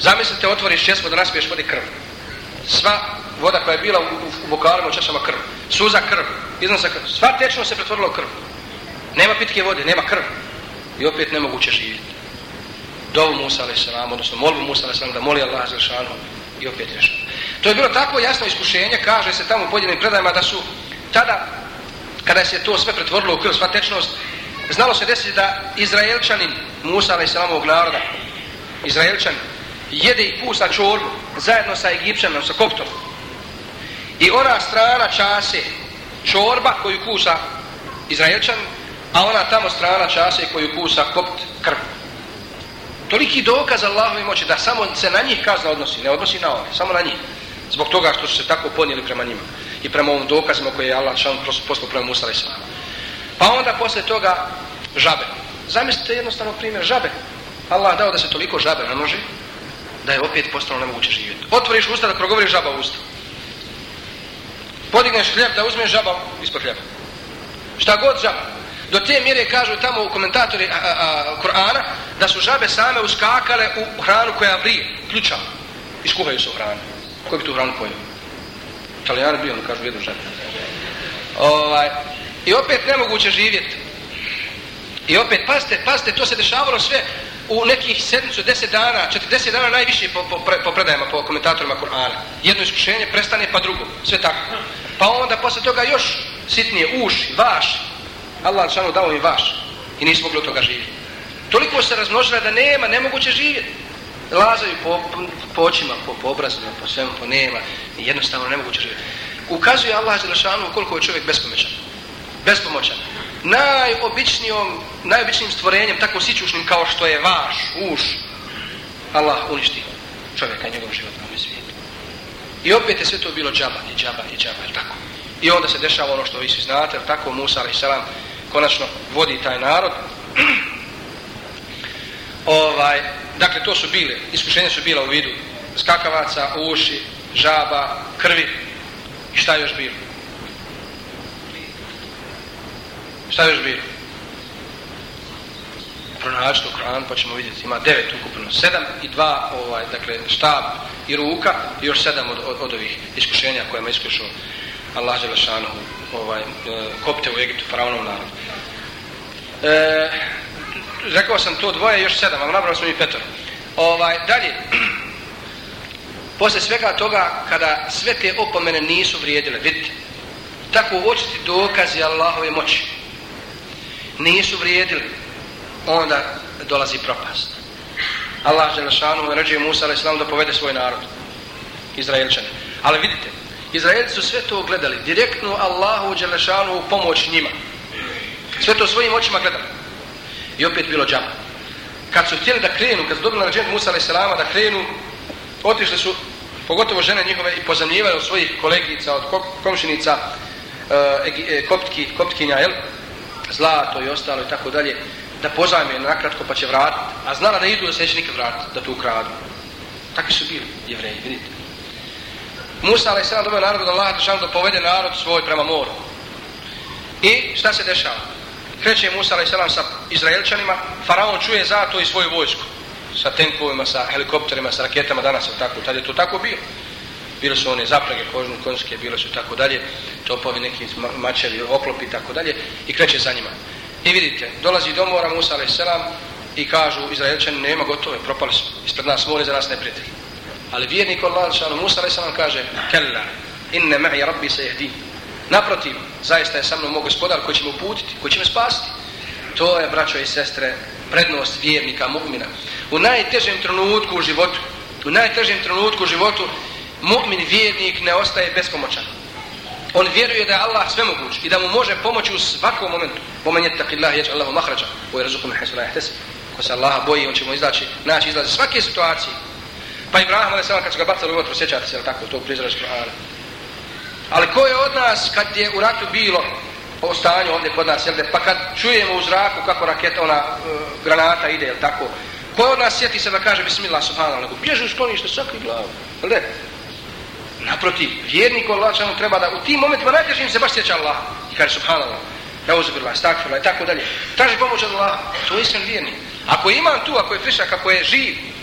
Zamislite, otvoriš česmo da naspiješ vodi krv. Sva voda koja je bila u, u, u bokalima, u čašama krv. Suza krv, iznosa krv. Sva tečno se pretvorila u krv. Nema pitke vode, nema krv. I opet nemoguće živjeti. Dovu Musa a.s. odnosno molbu Musa a.s. da moli Allah za i opet rešava. To je bilo tako jasno iskušenje, kaže se tamo u pojedinim predajama da su tada, kada se to sve pretvorilo u krv, sva tečnost, znalo se desiti da Izraelčanin Musa a.s. naroda, Izraelčanin, jede i kusa čorbu zajedno sa Egipćanom, sa koptom. I ona strana čase čorba koju kusa Izraelčan, a ona tamo strana čase koju kusa kopt krv. Toliki dokaz Allahove moći da samo se na njih kazna odnosi, ne odnosi na ove, samo na njih. Zbog toga što su se tako ponijeli prema njima i prema ovom dokazima koje je Allah šan poslao prema Musa a.s. Pa onda posle toga žabe. Zamislite jednostavno primjer žabe. Allah dao da se toliko žabe namnoži, da je opet postalo nemoguće živjeti. Otvoriš usta da progovoriš žaba u usta. Podigneš hljeb da uzmeš žaba ispod hljeba. Šta god žaba. Do te mjere kažu tamo u komentatori a, a, Kur'ana da su žabe same uskakale u hranu koja vrije, ključa. Iskuhaju se u hranu. Ko bi tu hranu pojel? Italijani bi, ono kažu jednu žabu. Ovaj, I opet nemoguće živjeti. I opet, pazite, pazite, to se dešavalo sve u nekih sedmicu, deset dana, četrdeset dana najviše po, po, po predajama, po komentatorima Kur'ana. Jedno iskušenje prestane, pa drugo. Sve tako. Pa onda posle toga još sitnije, uši, vaši, Allah šano dao im vaš. I nismo mogli od toga živjeti. Toliko se razmnožila da nema, nemoguće živjeti. Lazaju po, po, po očima, po, po obrazima, po svemu, po nema. I jednostavno nemoguće živjeti. Ukazuje Allah Đelešanu koliko je čovjek bespomoćan. Bespomoćan najobičnijom, najobičnijim stvorenjem, tako sićušnim kao što je vaš, uš, Allah uništi čovjeka i njegov život na ovom svijetu. I opet je sve to bilo džaba, i džaba, i džaba, tako. I onda se dešava ono što vi svi znate, tako Musa a.s konačno vodi taj narod. ovaj, dakle, to su bile, iskušenje su bila u vidu skakavaca, uši, žaba, krvi i šta je još bilo? Šta još bilo? Pronaći u Kur'an pa ćemo vidjeti. Ima devet ukupno. Sedam i dva, ovaj, dakle, štab i ruka i još sedam od, od, od ovih iskušenja kojima iskušao Allah Želešanu ovaj, e, kopte u Egiptu, faraonov narod. E, rekao sam to dvoje, još sedam, ali nabrali smo i petor. Ovaj, dalje, posle svega toga, kada sve te opomene nisu vrijedile, vidite, tako očiti dokazi Allahove moći nisu vrijedili, onda dolazi propast. Allah Želešanu ređe Musa a.s. da povede svoj narod, Izraelčane. Ali vidite, Izraelci su sve to gledali, direktno Allahu Đelešanu u pomoć njima. Sve to svojim očima gledali. I opet bilo džaba. Kad su htjeli da krenu, kad su dobili naređenje Musa a.s. da krenu, otišli su pogotovo žene njihove i pozemljivaju svojih kolegica od komšinica e, e, koptki, koptkinja, jel? zlato i ostalo i tako dalje, da pozajme nakratko pa će vratiti, a znala da idu da se neće nikad vratiti, da tu ukradu. Takvi su bili jevreji, vidite. Musa, ali sada dobio narod od Allaha, da povede narod svoj prema moru. I šta se dešava? Kreće Musa a.s. sa Izraelčanima, faraon čuje za to i svoju vojsku. Sa tenkovima, sa helikopterima, sa raketama danas, tako, tad je to tako bilo. Bile su one zaprage kožne, konjske, bile su tako dalje, topovi, neki mačevi, oklopi, tako dalje, i kreće za njima. I vidite, dolazi do mora Musa a.s. i kažu Izraelčani, nema gotove, propali smo, ispred nas more za nas neprijatelji. Ali vjernik Allah, Musa a.s. kaže, kella, inne ma'i rabbi se jehdin. Naprotiv, zaista je sa mnom moj gospodar koji će me uputiti, koji će me spasiti. To je, braćo i sestre, prednost vjernika, mu'mina. U najtežem trenutku u životu, u najtežem trenutku u životu, mu'min vjernik ne ostaje bespomoćan. On vjeruje da je Allah sve moguć i da mu može pomoći u svakom momentu. Pomen je taki Allah, ječ Allahu mahrađa, koji je razukum. Ko se Allaha boji, on će mu izaći, naći izlaze svake situacije. Pa Ibrahim, ali sam kad su ga bacali u vatru, sjećate se, tako, to iz Kur'ana. Ali ko je od nas kad je u ratu bilo o stanju ovdje kod nas, jel pa kad čujemo u zraku kako raketa, ona uh, granata ide, jel tako? Ko je od nas sjeti se da kaže bismillah subhanallah, nego bježi u sklonište, sakri glavu, jel de? Naprotiv, vjernik Allah čemu treba da u tim momentima najtežim se baš sjeća Allah i kaže subhanallah, ja uzubirla, stakfirla i tako dalje. Traži pomoć od Allah, to je iskren vjernik. Ako imam tu, ako je frišak, ako je živ,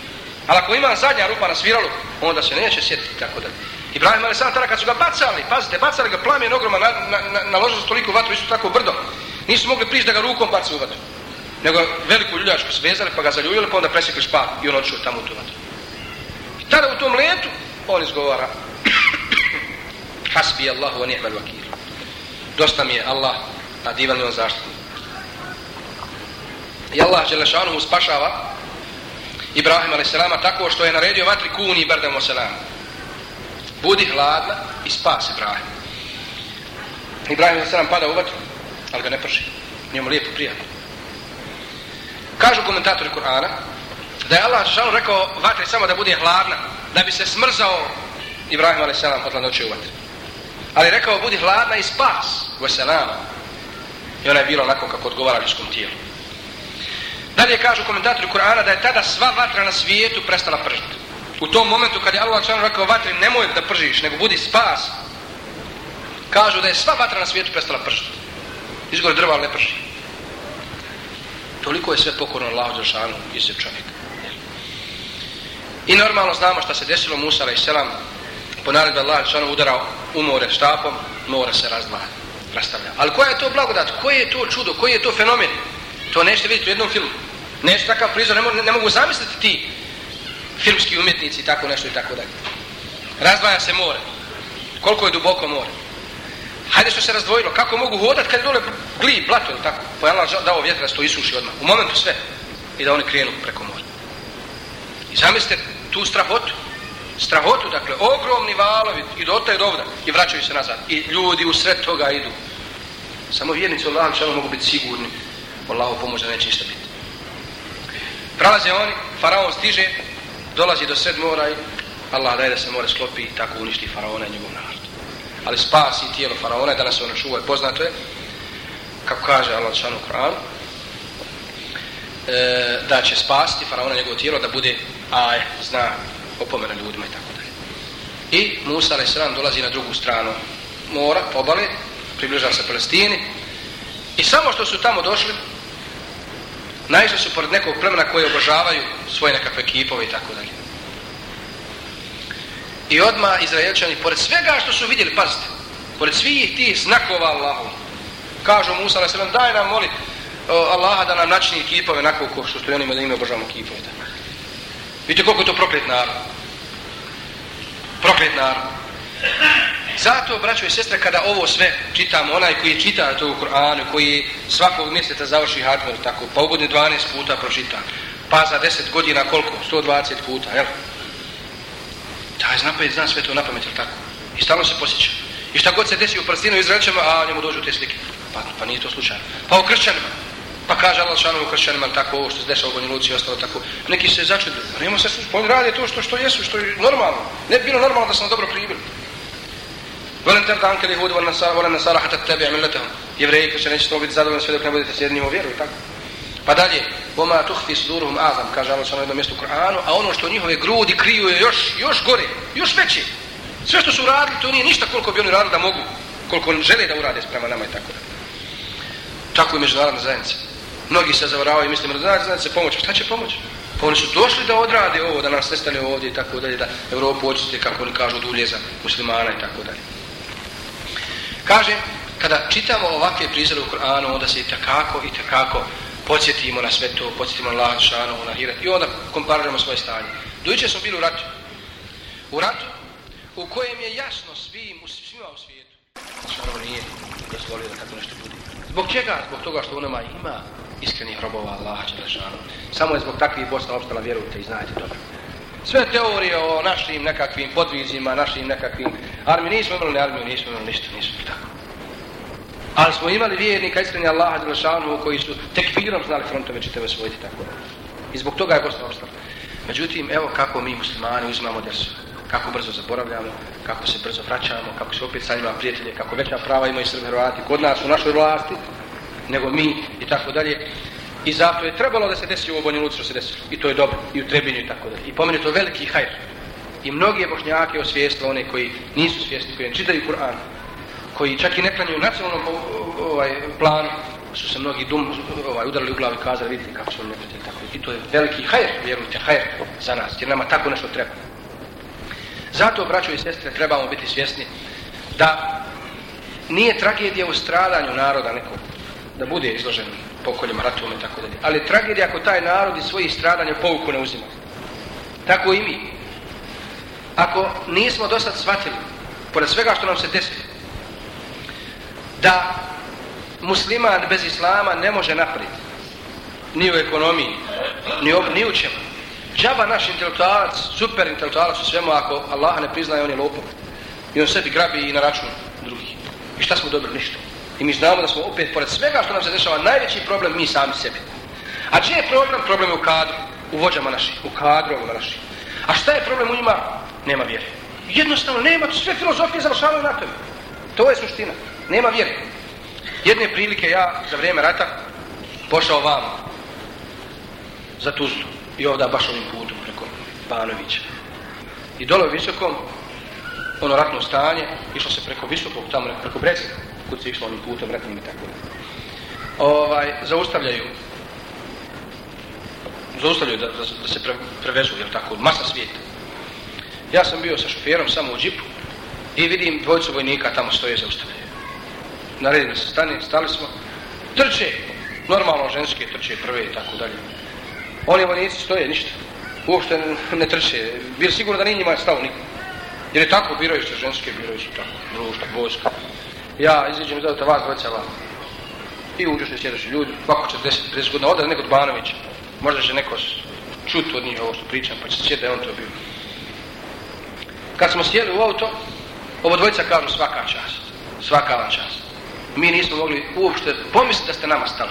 ali ako ima zadnja rupa na sviralu, onda se neće sjetiti tako da. Ibrahim ali sada kad su ga bacali, pazite, bacali ga plamen ogroman, na, na, na, naložili su toliko vatru, isto tako brdo. Nisu mogli prići da ga rukom baci u vatru. Nego veliku ljuljačku svezali, pa ga zaljuljili, pa onda presjekli špar i on odšao tamo u tu vatru. I tada u tom letu, on izgovara, Hasbi Allahu wa ni'mal wakil. Dosta mi je Allah, a divan je on zaštitnik. I Allah Đelešanu mu spašava Ibrahim a.s. tako što je naredio vatri kuni i brdemo selam budi hladna i spas Ibrahim. Ibrahim a.s. pada u vatru, ali ga ne prši. Njemu lijepo prijatno. Kažu komentatori Kur'ana da je Allah šalom rekao vatri samo da bude hladna, da bi se smrzao Ibrahim a.s. od hladnoće u vatri. Ali rekao budi hladna i spas u selam. I ona je bila onako kako odgovara ljudskom tijelu. Dalje kažu komentatori Kur'ana da je tada sva vatra na svijetu prestala pržiti. U tom momentu kad je Allah član rekao vatri nemoj da pržiš, nego budi spas. Kažu da je sva vatra na svijetu prestala pržiti. Izgore drva, ne prži. Toliko je sve pokorno Allah za i se čovjek. I normalno znamo šta se desilo Musa i Selam po naredbe Allah šanu udarao u more štapom, more se razdvaja, rastavlja. Ali koja je to blagodat? Koje je to čudo? Koji je to fenomen? To nećete vidjeti u jednom filmu. Nešto takav prizor, ne, mogu, ne mogu zamisliti ti filmski umjetnici i tako nešto i tako dalje. Razdvaja se more. Koliko je duboko more. Hajde što se razdvojilo. Kako mogu hodat kad je dole gli, blato ili tako. Pa je Allah dao vjetra da se to isuši odmah. U momentu sve. I da oni krenu preko mora. I zamislite tu strahotu. Strahotu, dakle, ogromni valovi i do i dovda. I vraćaju se nazad. I ljudi u sred toga idu. Samo vjernici Allah mogu biti sigurni. Allaho pomoć da neće ništa biti. Pralaze oni, faraon stiže, dolazi do sred mora i Allah daje da se more sklopi i tako uništi faraona i njegov narod. Ali spasi tijelo faraona danas ono čuva i poznato je, kako kaže Allah šanu Kur'an, e, da će spasti faraona i njegovo tijelo da bude aj, zna, opomena ljudima i tako dalje. I Musa a.s. dolazi na drugu stranu mora, obale, približava se Palestini i samo što su tamo došli, naišli su pored nekog plemena koje obožavaju svoje nekakve kipove i tako dalje. I odma Izraelčani, pored svega što su vidjeli, pazite, pored svih tih znakova Allahu, kažu Musa, na sebe, daj nam moli Allaha da nam načini kipove nakon ko što stoji onima da ime obožavamo kipove. Tako. Vidite koliko je to proklet narod. Proklet narod. Zato, braćo i sestre, kada ovo sve čitamo, onaj koji čita to u Koranu, koji svakog mjeseca završi hatmer, tako, pa ugodne 12 puta pročita, pa za 10 godina koliko? 120 puta, jel? Taj zna pa je zna sve to na pamet, tako? I stalno se posjeća. I šta god se desi u prstinu Izraelčama, a njemu dođu te slike. Pa, pa nije to slučajno. Pa u kršćanima. Pa kaže Allah šanu u kršćanima tako ovo što se dešava u Banja Luci i ostalo tako. Neki se začudu. Pa Nemo se slučajno. Pa oni rade to što, što jesu, što je normalno. Ne bi bilo normalno da sam dobro primili. Volen ter anke li hudu, volen nasara hata tebi amilletehom. Jevreji koji će neće to biti zadovoljni sve dok ne budete sjedni u vjeru i tako. Pa dalje, Voma tuhfi suduruhum azam, kaže Allah na jednom mjestu u Kur'anu, a ono što njihove grudi kriju je još, još gore, još veće. Sve što su radili, to nije ništa koliko bi oni radili da mogu, koliko žele da urade sprema nama i tako da. Tako je međunarodna zajednica. Mnogi se zavaravaju i misle, međunarodna zajednica pomoć. Šta će pomoć? Pa oni su došli da odrade ovo, da nas nestane ovdje i tako dalje, da Evropu očiste, kako oni kažu, od uljeza muslimana i tako dalje. Kažem, kada čitamo ovakve prizore u Koranu, onda se i takako i takako podsjetimo na sve to, podsjetimo na Allah, Šanu, na Hirat i onda kompariramo svoje stanje. Dojuče smo bili u ratu. U ratu u kojem je jasno svim, svima u svijetu. Šanu nije dozvolio da tako nešto bude. Zbog čega? Zbog toga što u nama ima iskrenih robova Allaha Đelešanu. Samo je zbog takvih Bosna opstala, vjerujte i znajte dobro. Sve teorije o našim nekakvim podvizima, našim nekakvim armi, nismo imali armiju, nismo imali ništa, nismo tako. Ali smo imali vjernika iskrenja Allaha Đelešanu koji su tekfirom znali frontove čitave svojiti tako. I zbog toga je Bosna ostala. Međutim, evo kako mi muslimani uzmamo desu. Kako brzo zaboravljamo, kako se brzo vraćamo, kako se opet sa njima prijatelje, kako veća prava imaju Srbi Hrvati kod nas u našoj vlasti, nego mi i tako dalje. I zato je trebalo da se desi u Banja Luci što se desilo. I to je dobro. I u Trebinju i tako dalje. I pomeni to veliki hajr. I mnogi je bošnjake osvijestili one koji nisu svjesni, koji ne čitaju Kur'an, koji čak i ne klanjuju nacionalnom ovaj, planu, su se mnogi dum, ovaj, udarili u glavi i kazali, vidite kako su neprijatelji tako. I to je veliki hajr, vjerujte, hajr za nas, jer nama tako nešto treba. Zato, braćo i sestre, trebamo biti svjesni da nije tragedija u stradanju naroda nekog, da bude izložen pokoljima, ratovima i tako dalje. Ali tragedija ako taj narod iz svojih stradanja pouku ne uzima. Tako i mi. Ako nismo do sad shvatili, pored svega što nam se desi, da musliman bez islama ne može naprijed, ni u ekonomiji, ni, ob, ni u čemu. Džaba naš intelektualac, super intelektualac u svemu, ako Allah ne priznaje, on je lopov. I on sebi grabi i na račun drugih. I šta smo dobili? Ništa. I mi znamo da smo opet, pored svega što nam se dešava, najveći problem mi sami sebi. A gdje je problem? Problem je u kadru, u vođama naših, u kadrovima naših. A šta je problem u njima? Nema vjere. Jednostavno, nema, sve filozofije završavaju na tome. To je suština. Nema vjere. Jedne prilike ja, za vrijeme rata, pošao vam za Tuzlu. I ovdje baš ovim putom, preko Banovića. I dole u visokom, ono ratno stanje, išlo se preko visokog, tamo preko Brezina kud se išlo onim putom ratnim i tako da. Ovaj, zaustavljaju zaustavljaju da, da, da se pre, prevezu, jel tako, masa svijeta. Ja sam bio sa šoferom samo u džipu i vidim dvojicu vojnika tamo stoje zaustavljaju. Naredili se stane, stali smo, trče, normalno ženske trče prve i tako dalje. Oni vojnici stoje, ništa. Uopšte ne, ne trče. Bilo sigurno da nije njima stao niko. Jer je tako, biraju se ženske, biraju se tako, društvo, vojska ja izađem iz auta, vas dvojica vam. I uđeš ne sjedaš ljudi, ovako 40-50 godina, ode neko od Banovića. Možda će neko čut od njih ovo što pričam, pa će se sjeti da je on to bio. Kad smo sjeli u auto, ovo dvojica kažu svaka čast. Svaka vam čast. Mi nismo mogli uopšte pomisliti da ste nama stali.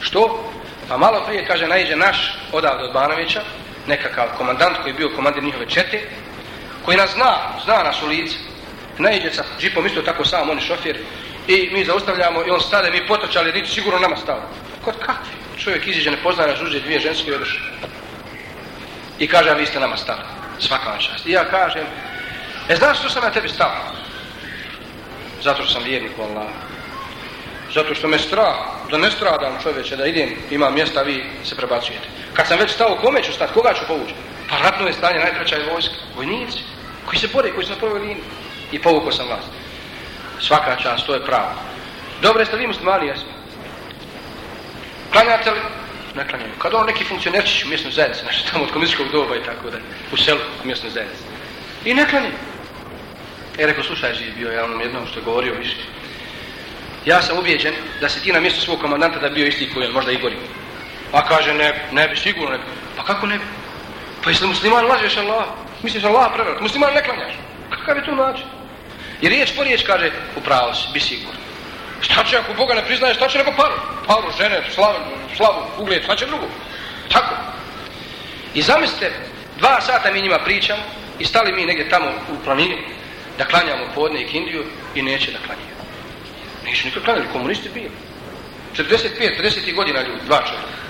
Što? Pa malo prije, kaže, najđe naš odavde od Banovića, nekakav komandant koji je bio komandir njihove čete, koji nas zna, zna nas u lice, najđe sa džipom isto tako sam, on je šofir, i mi zaustavljamo i on stade, mi potrčali, niti sigurno nama stao. Kod kakvi? Čovjek iziđe, ne pozna nas, uđe dvije ženske i odošli. I kaže, a vi ste nama stali. Svaka vam čast. I ja kažem, e znaš što sam na tebi stao? Zato što sam vjernik u Allah. Zato što me strah, da ne stradam čovječe, da idem, ima mjesta, vi se prebacujete. Kad sam već stao, kome ću stati, koga ću povući? Pa ratno je stanje, najkraća je vojska, vojnici, koji se bore, koji su na prvoj liniji i povukao sam vas. Svaka čast, to je pravo. Dobro, jeste vi muslimani, jesmo? Klanjate li? Ne klanjamo. Kad on neki funkcionerčić u mjesnoj zajednici, znači tamo od komunističkog doba i tako da, u selu u mjesnoj zajednici. I ne klanjamo. E, rekao, slušaj, živ bio ja onom jednom što je govorio više. Ja sam ubijeđen da se ti na mjestu svog komandanta da bio isti koji možda i gori. A kaže, ne, ne bi, sigurno ne bi. Pa kako ne bi? Pa jesi li musliman lažeš Allah? Misliš Allah preverat? Musliman ne klanjaš? Kakav je to način? I riječ po riječ kaže, upravo si, bi sigurno. Šta će ako Boga ne priznaje, šta će nego paru? paru, žene, slavu, slavu, ugled, šta će drugo? Tako. I zamislite, dva sata mi njima pričamo i stali mi negdje tamo u planini da klanjamo podne i kindiju i neće da klanjaju. Neće nikad klanjali, komunisti bili. 45, 50 godina ljudi, dva čovjeka.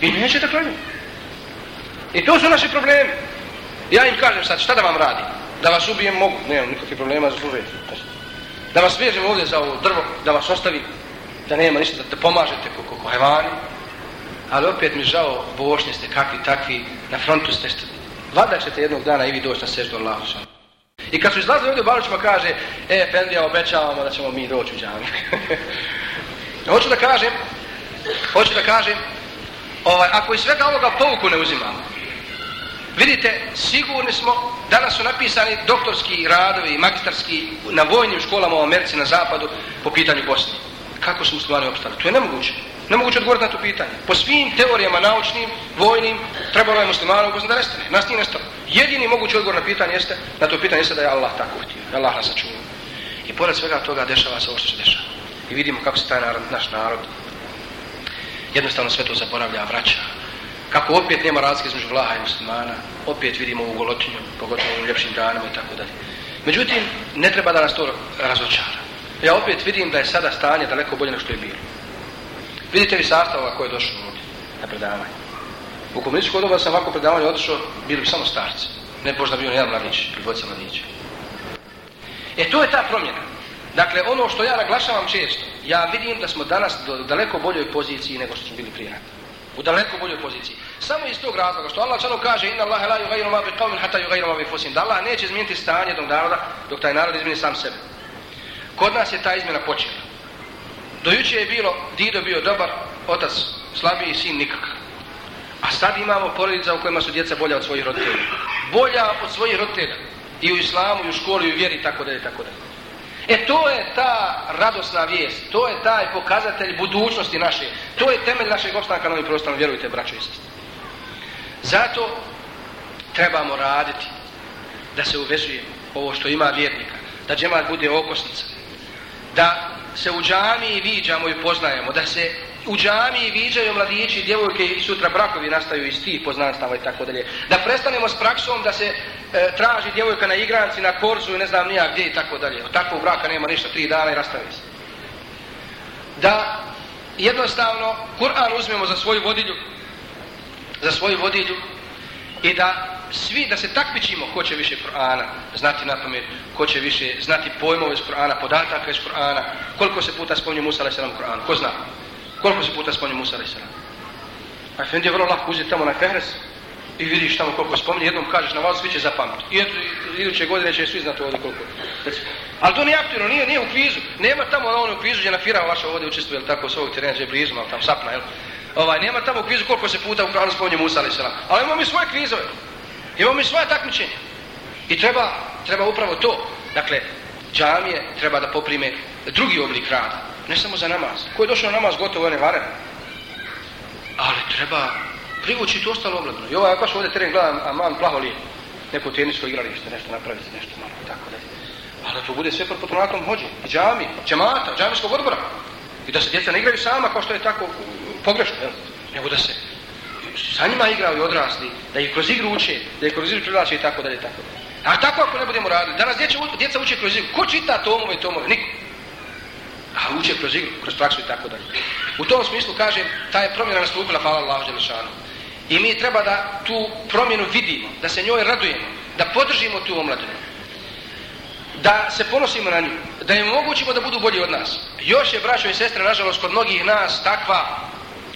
I neće da klanjaju. I to su naši problemi. Ja im kažem sad, šta da vam radim? Da vas ubijem mogu, nemam nikakvih problema za služajte. Da vas vežem ovdje za ovo drvo, da vas ostavim, da nema ništa, da te pomažete kako hajvani. Ali opet mi žao, bošnje ste kakvi takvi, na frontu ste ste. Vada ćete jednog dana i vi doći na seždu Allahu. I kad su izlazili ovdje u Balićima kaže, e, Fendija, obećavamo da ćemo mi doći u džami. hoću da kažem, hoću da kažem, ovaj, ako iz svega ovoga pouku ne uzimamo, Vidite, sigurni smo, danas su napisani doktorski radovi, magistarski, na vojnim školama u Americi, na zapadu, po pitanju Bosne. Kako su muslimani opstali? To je nemoguće. Nemoguće odgovoriti na to pitanje. Po svim teorijama naučnim, vojnim, trebalo je muslimana u Bosni da nestane. Nas nije nestalo. Jedini mogući odgovor na pitanje jeste, na to pitanje jeste da je Allah tako htio. Allah nas sačuva. I pored svega toga dešava se ovo što se dešava. I vidimo kako se taj narod, naš narod, jednostavno sve to zaboravlja, vraća, kako opet nema razlike između vlaha i muslimana, opet vidimo ovu golotinju, pogotovo u ljepšim danama i tako dalje. Međutim, ne treba da nas to razočara. Ja opet vidim da je sada stanje daleko bolje nego što je bilo. Vidite vi sastava koje koji je došao ovdje na predavanje? U komunističku doba sam ovako predavanje odšao, bili bi samo starci. Ne možda bio jedan mladić, ili dvojica mladića. E, to je ta promjena. Dakle, ono što ja naglašavam često, ja vidim da smo danas do daleko boljoj poziciji nego što smo bili prije rata u daleko boljoj poziciji. Samo iz tog razloga što Allah čalo kaže inna Allahe la yugayru ma bi qawmin hatta yugayru ma bi fusim. Da Allah neće izmijeniti stanje jednog naroda dok taj narod izmijeni sam sebe. Kod nas je ta izmjena počela. Dojuče je bilo, dido bio dobar, otac slabiji, sin nikakav. A sad imamo porodica u kojima su djeca bolja od svojih roditelja. Bolja od svojih roditelja. I u islamu, i u školi, i u vjeri, tako da je, tako da je. E to je ta radosna vijest, to je taj pokazatelj budućnosti naše, to je temelj našeg opstanka na ovim prostorom, vjerujte, braćo i sestri. Zato trebamo raditi da se uvezujemo ovo što ima vjernika, da džemat bude okosnica, da se u džamiji viđamo i poznajemo, da se u džamiji viđaju mladići i djevojke i sutra brakovi nastaju iz tih poznanstava i tako dalje. Da prestanemo s praksom da se e, traži djevojka na igranci, na korzu i ne znam nija gdje i tako dalje. Od takvog braka nema ništa tri dana i rastavi se. Da jednostavno Kur'an uzmemo za svoju vodilju, za svoju vodilju i da svi da se takmičimo ko će više Kur'ana znati na pamet, ko će više znati pojmove iz Kur'ana, podataka iz Kur'ana, koliko se puta spominje Musa a.s. Kur'an, ko zna? Koliko se puta spominje Musa a.s. A Efendi je vrlo lako uzeti tamo na Fehres i vidiš tamo koliko spominje, jednom kažeš na vas, svi će zapamiti. I eto, iduće godine će svi znati ovdje koliko. Ali to nije aktivno, nije, nije u kvizu. Nema tamo ono na onom kvizu gdje na Fira vaša ovdje učestvuje, ili tako, s ovog terena, gdje je blizu, malo tamo sapna, jel? Ovaj, nema tamo u kvizu koliko se puta u Kur'anu spominje Musa a.s. Ali imamo mi svoje kvizove. Imamo mi svoje takmičenje. I treba, treba upravo to. Dakle, džamije treba da poprime drugi oblik rada. Ne samo za namaz. Ko je došao na namaz, gotovo je varen. Ali treba privući to ostalo obladno. I ovaj, ako se ovdje teren gledam, a man plaho li neko tenisko igralište, nešto napraviti, nešto malo, tako da. Ali da to bude sve pod patronatom hođe. I džami, džamata, džamijskog odbora. I da se djeca ne igraju sama kao što je tako pogrešno, jel? Nego da se sa njima igraju i odrasli, da ih kroz igru uče, da ih kroz igru privlače i tako dalje, tako dalje. A tako ako ne budemo radili, danas djeca, djeca uče kroz igru, ko čita tomove i tomove? Niko. A uče kroz igru, kroz praksu i tako dalje. U tom smislu kažem, ta je promjena nastupila, hvala Allahu Đelešanu. I mi treba da tu promjenu vidimo, da se njoj radujemo, da podržimo tu omladinu. Da se ponosimo na nju, da im omogućimo da budu bolji od nas. Još je, braćo i sestre, nažalost, kod mnogih nas takva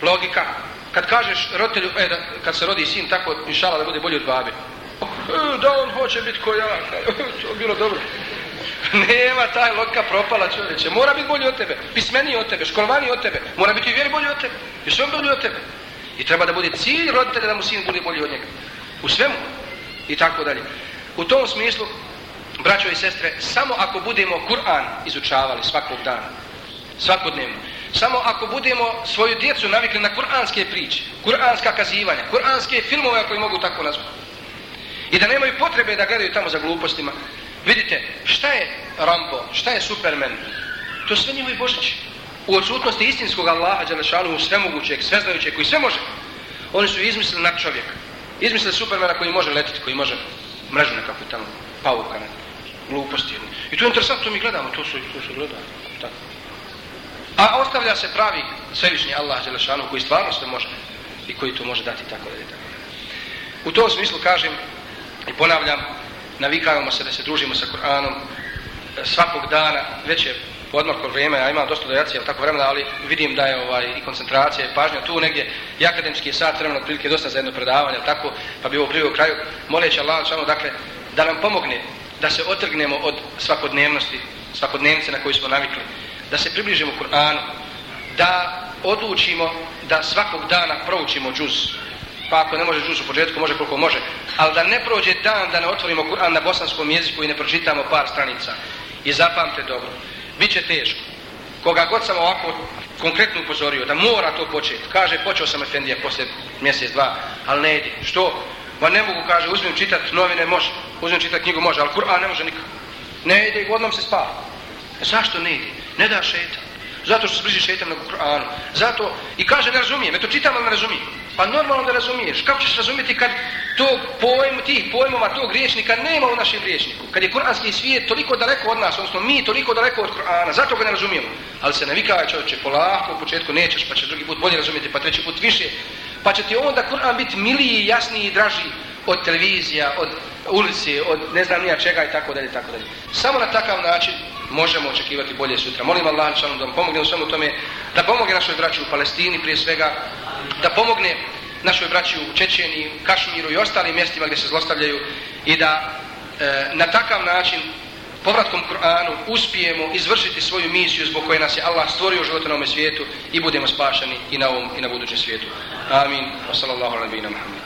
logika. Kad kažeš roditelju, e, da, kad se rodi sin tako, inšala da bude bolji od babe. E, da on hoće biti ko ja, to bilo dobro. Nema taj logika propala čovječe. Mora biti bolji od tebe, pismeniji od tebe, školovaniji od tebe. Mora biti vjeri bolji od tebe. I sve bolji od tebe. I treba da bude cilj roditelja da mu sin bude bolji od njega. U svemu. I tako dalje. U tom smislu, braćo i sestre, samo ako budemo Kur'an izučavali svakog dana, svakodnevno, samo ako budemo svoju djecu navikli na kur'anske priče, kur'anska kazivanja, kur'anske filmove ako mogu tako nazvati. I da nemaju potrebe da gledaju tamo za glupostima. Vidite, šta je Rambo, šta je Superman? To sve njihovi božići. u odsutnosti istinskog Allaha Đelešanu, svemogućeg, sveznajućeg, koji sve može, oni su izmislili nad čovjeka. Izmislili Supermana koji može letiti, koji može mrežu nekakvu tamo, pavuka, ne, gluposti. I to je interesantno, mi gledamo, to su, to su gledamo. Tako. A ostavlja se pravi svevišnji Allah Đelešanu koji stvarno sve može i koji to može dati tako da je tako. U tom smislu kažem i ponavljam, navikavamo se da se družimo sa Kur'anom e, svakog dana, već je odmorko vrijeme, ja imam dosta dojacija tako vremena, ali vidim da je ovaj i koncentracija i pažnja tu negdje. I akademski sat vremena otprilike dosta za jedno predavanje, tako, pa bi ovo privio kraju, moleći Allah, samo dakle, da nam pomogne da se otrgnemo od svakodnevnosti, svakodnevnice na koju smo navikli, da se približimo Kur'anu, da odlučimo da svakog dana proučimo džuz, pa ako ne može džuz u početku, može koliko može, ali da ne prođe dan da ne otvorimo Kur'an na bosanskom jeziku i ne pročitamo par stranica. I zapamte dobro, Biće teško. Koga god sam ovako konkretno upozorio da mora to početi, kaže počeo sam Efendija poslije mjesec, dva, ali ne ide. Što? Ma ne mogu, kaže, uzmem čitat novine, može, uzmem čitat knjigu, može, ali Kur'an ne može nikako. Ne ide i se spava. E zašto ne ide? Ne da šetan. Zato što se bliži šetan na Kur'anu. Zato, i kaže, ne razumijem, eto čitam, ali ne razumijem. Pa normalno da razumiješ. Kako ćeš razumjeti kad tog pojmu, tih pojmova, tog riječnika nema u našem riječniku? Kad je kuranski svijet toliko daleko od nas, odnosno mi toliko daleko od Kur'ana, zato ga ne razumijemo. Ali se navikava čovječe, polako, u početku nećeš, pa će drugi put bolje razumjeti, pa treći put više. Pa će ti onda Kur'an biti miliji, jasniji i draži od televizija, od ulici, od ne znam nija čega i tako dalje, tako dalje. Samo na takav način možemo očekivati bolje sutra. Molim Allah da nam pomogne u svemu tome, da pomogne našoj braći u Palestini prije svega, da pomogne našoj braći u Čečeni, Kašmiru i ostalim mjestima gdje se zlostavljaju i da e, na takav način povratkom Kur'anu uspijemo izvršiti svoju misiju zbog koje nas je Allah stvorio u na ovom svijetu i budemo spašani i na ovom i na budućem svijetu. Amin. Wa sallallahu alaihi wa sallam.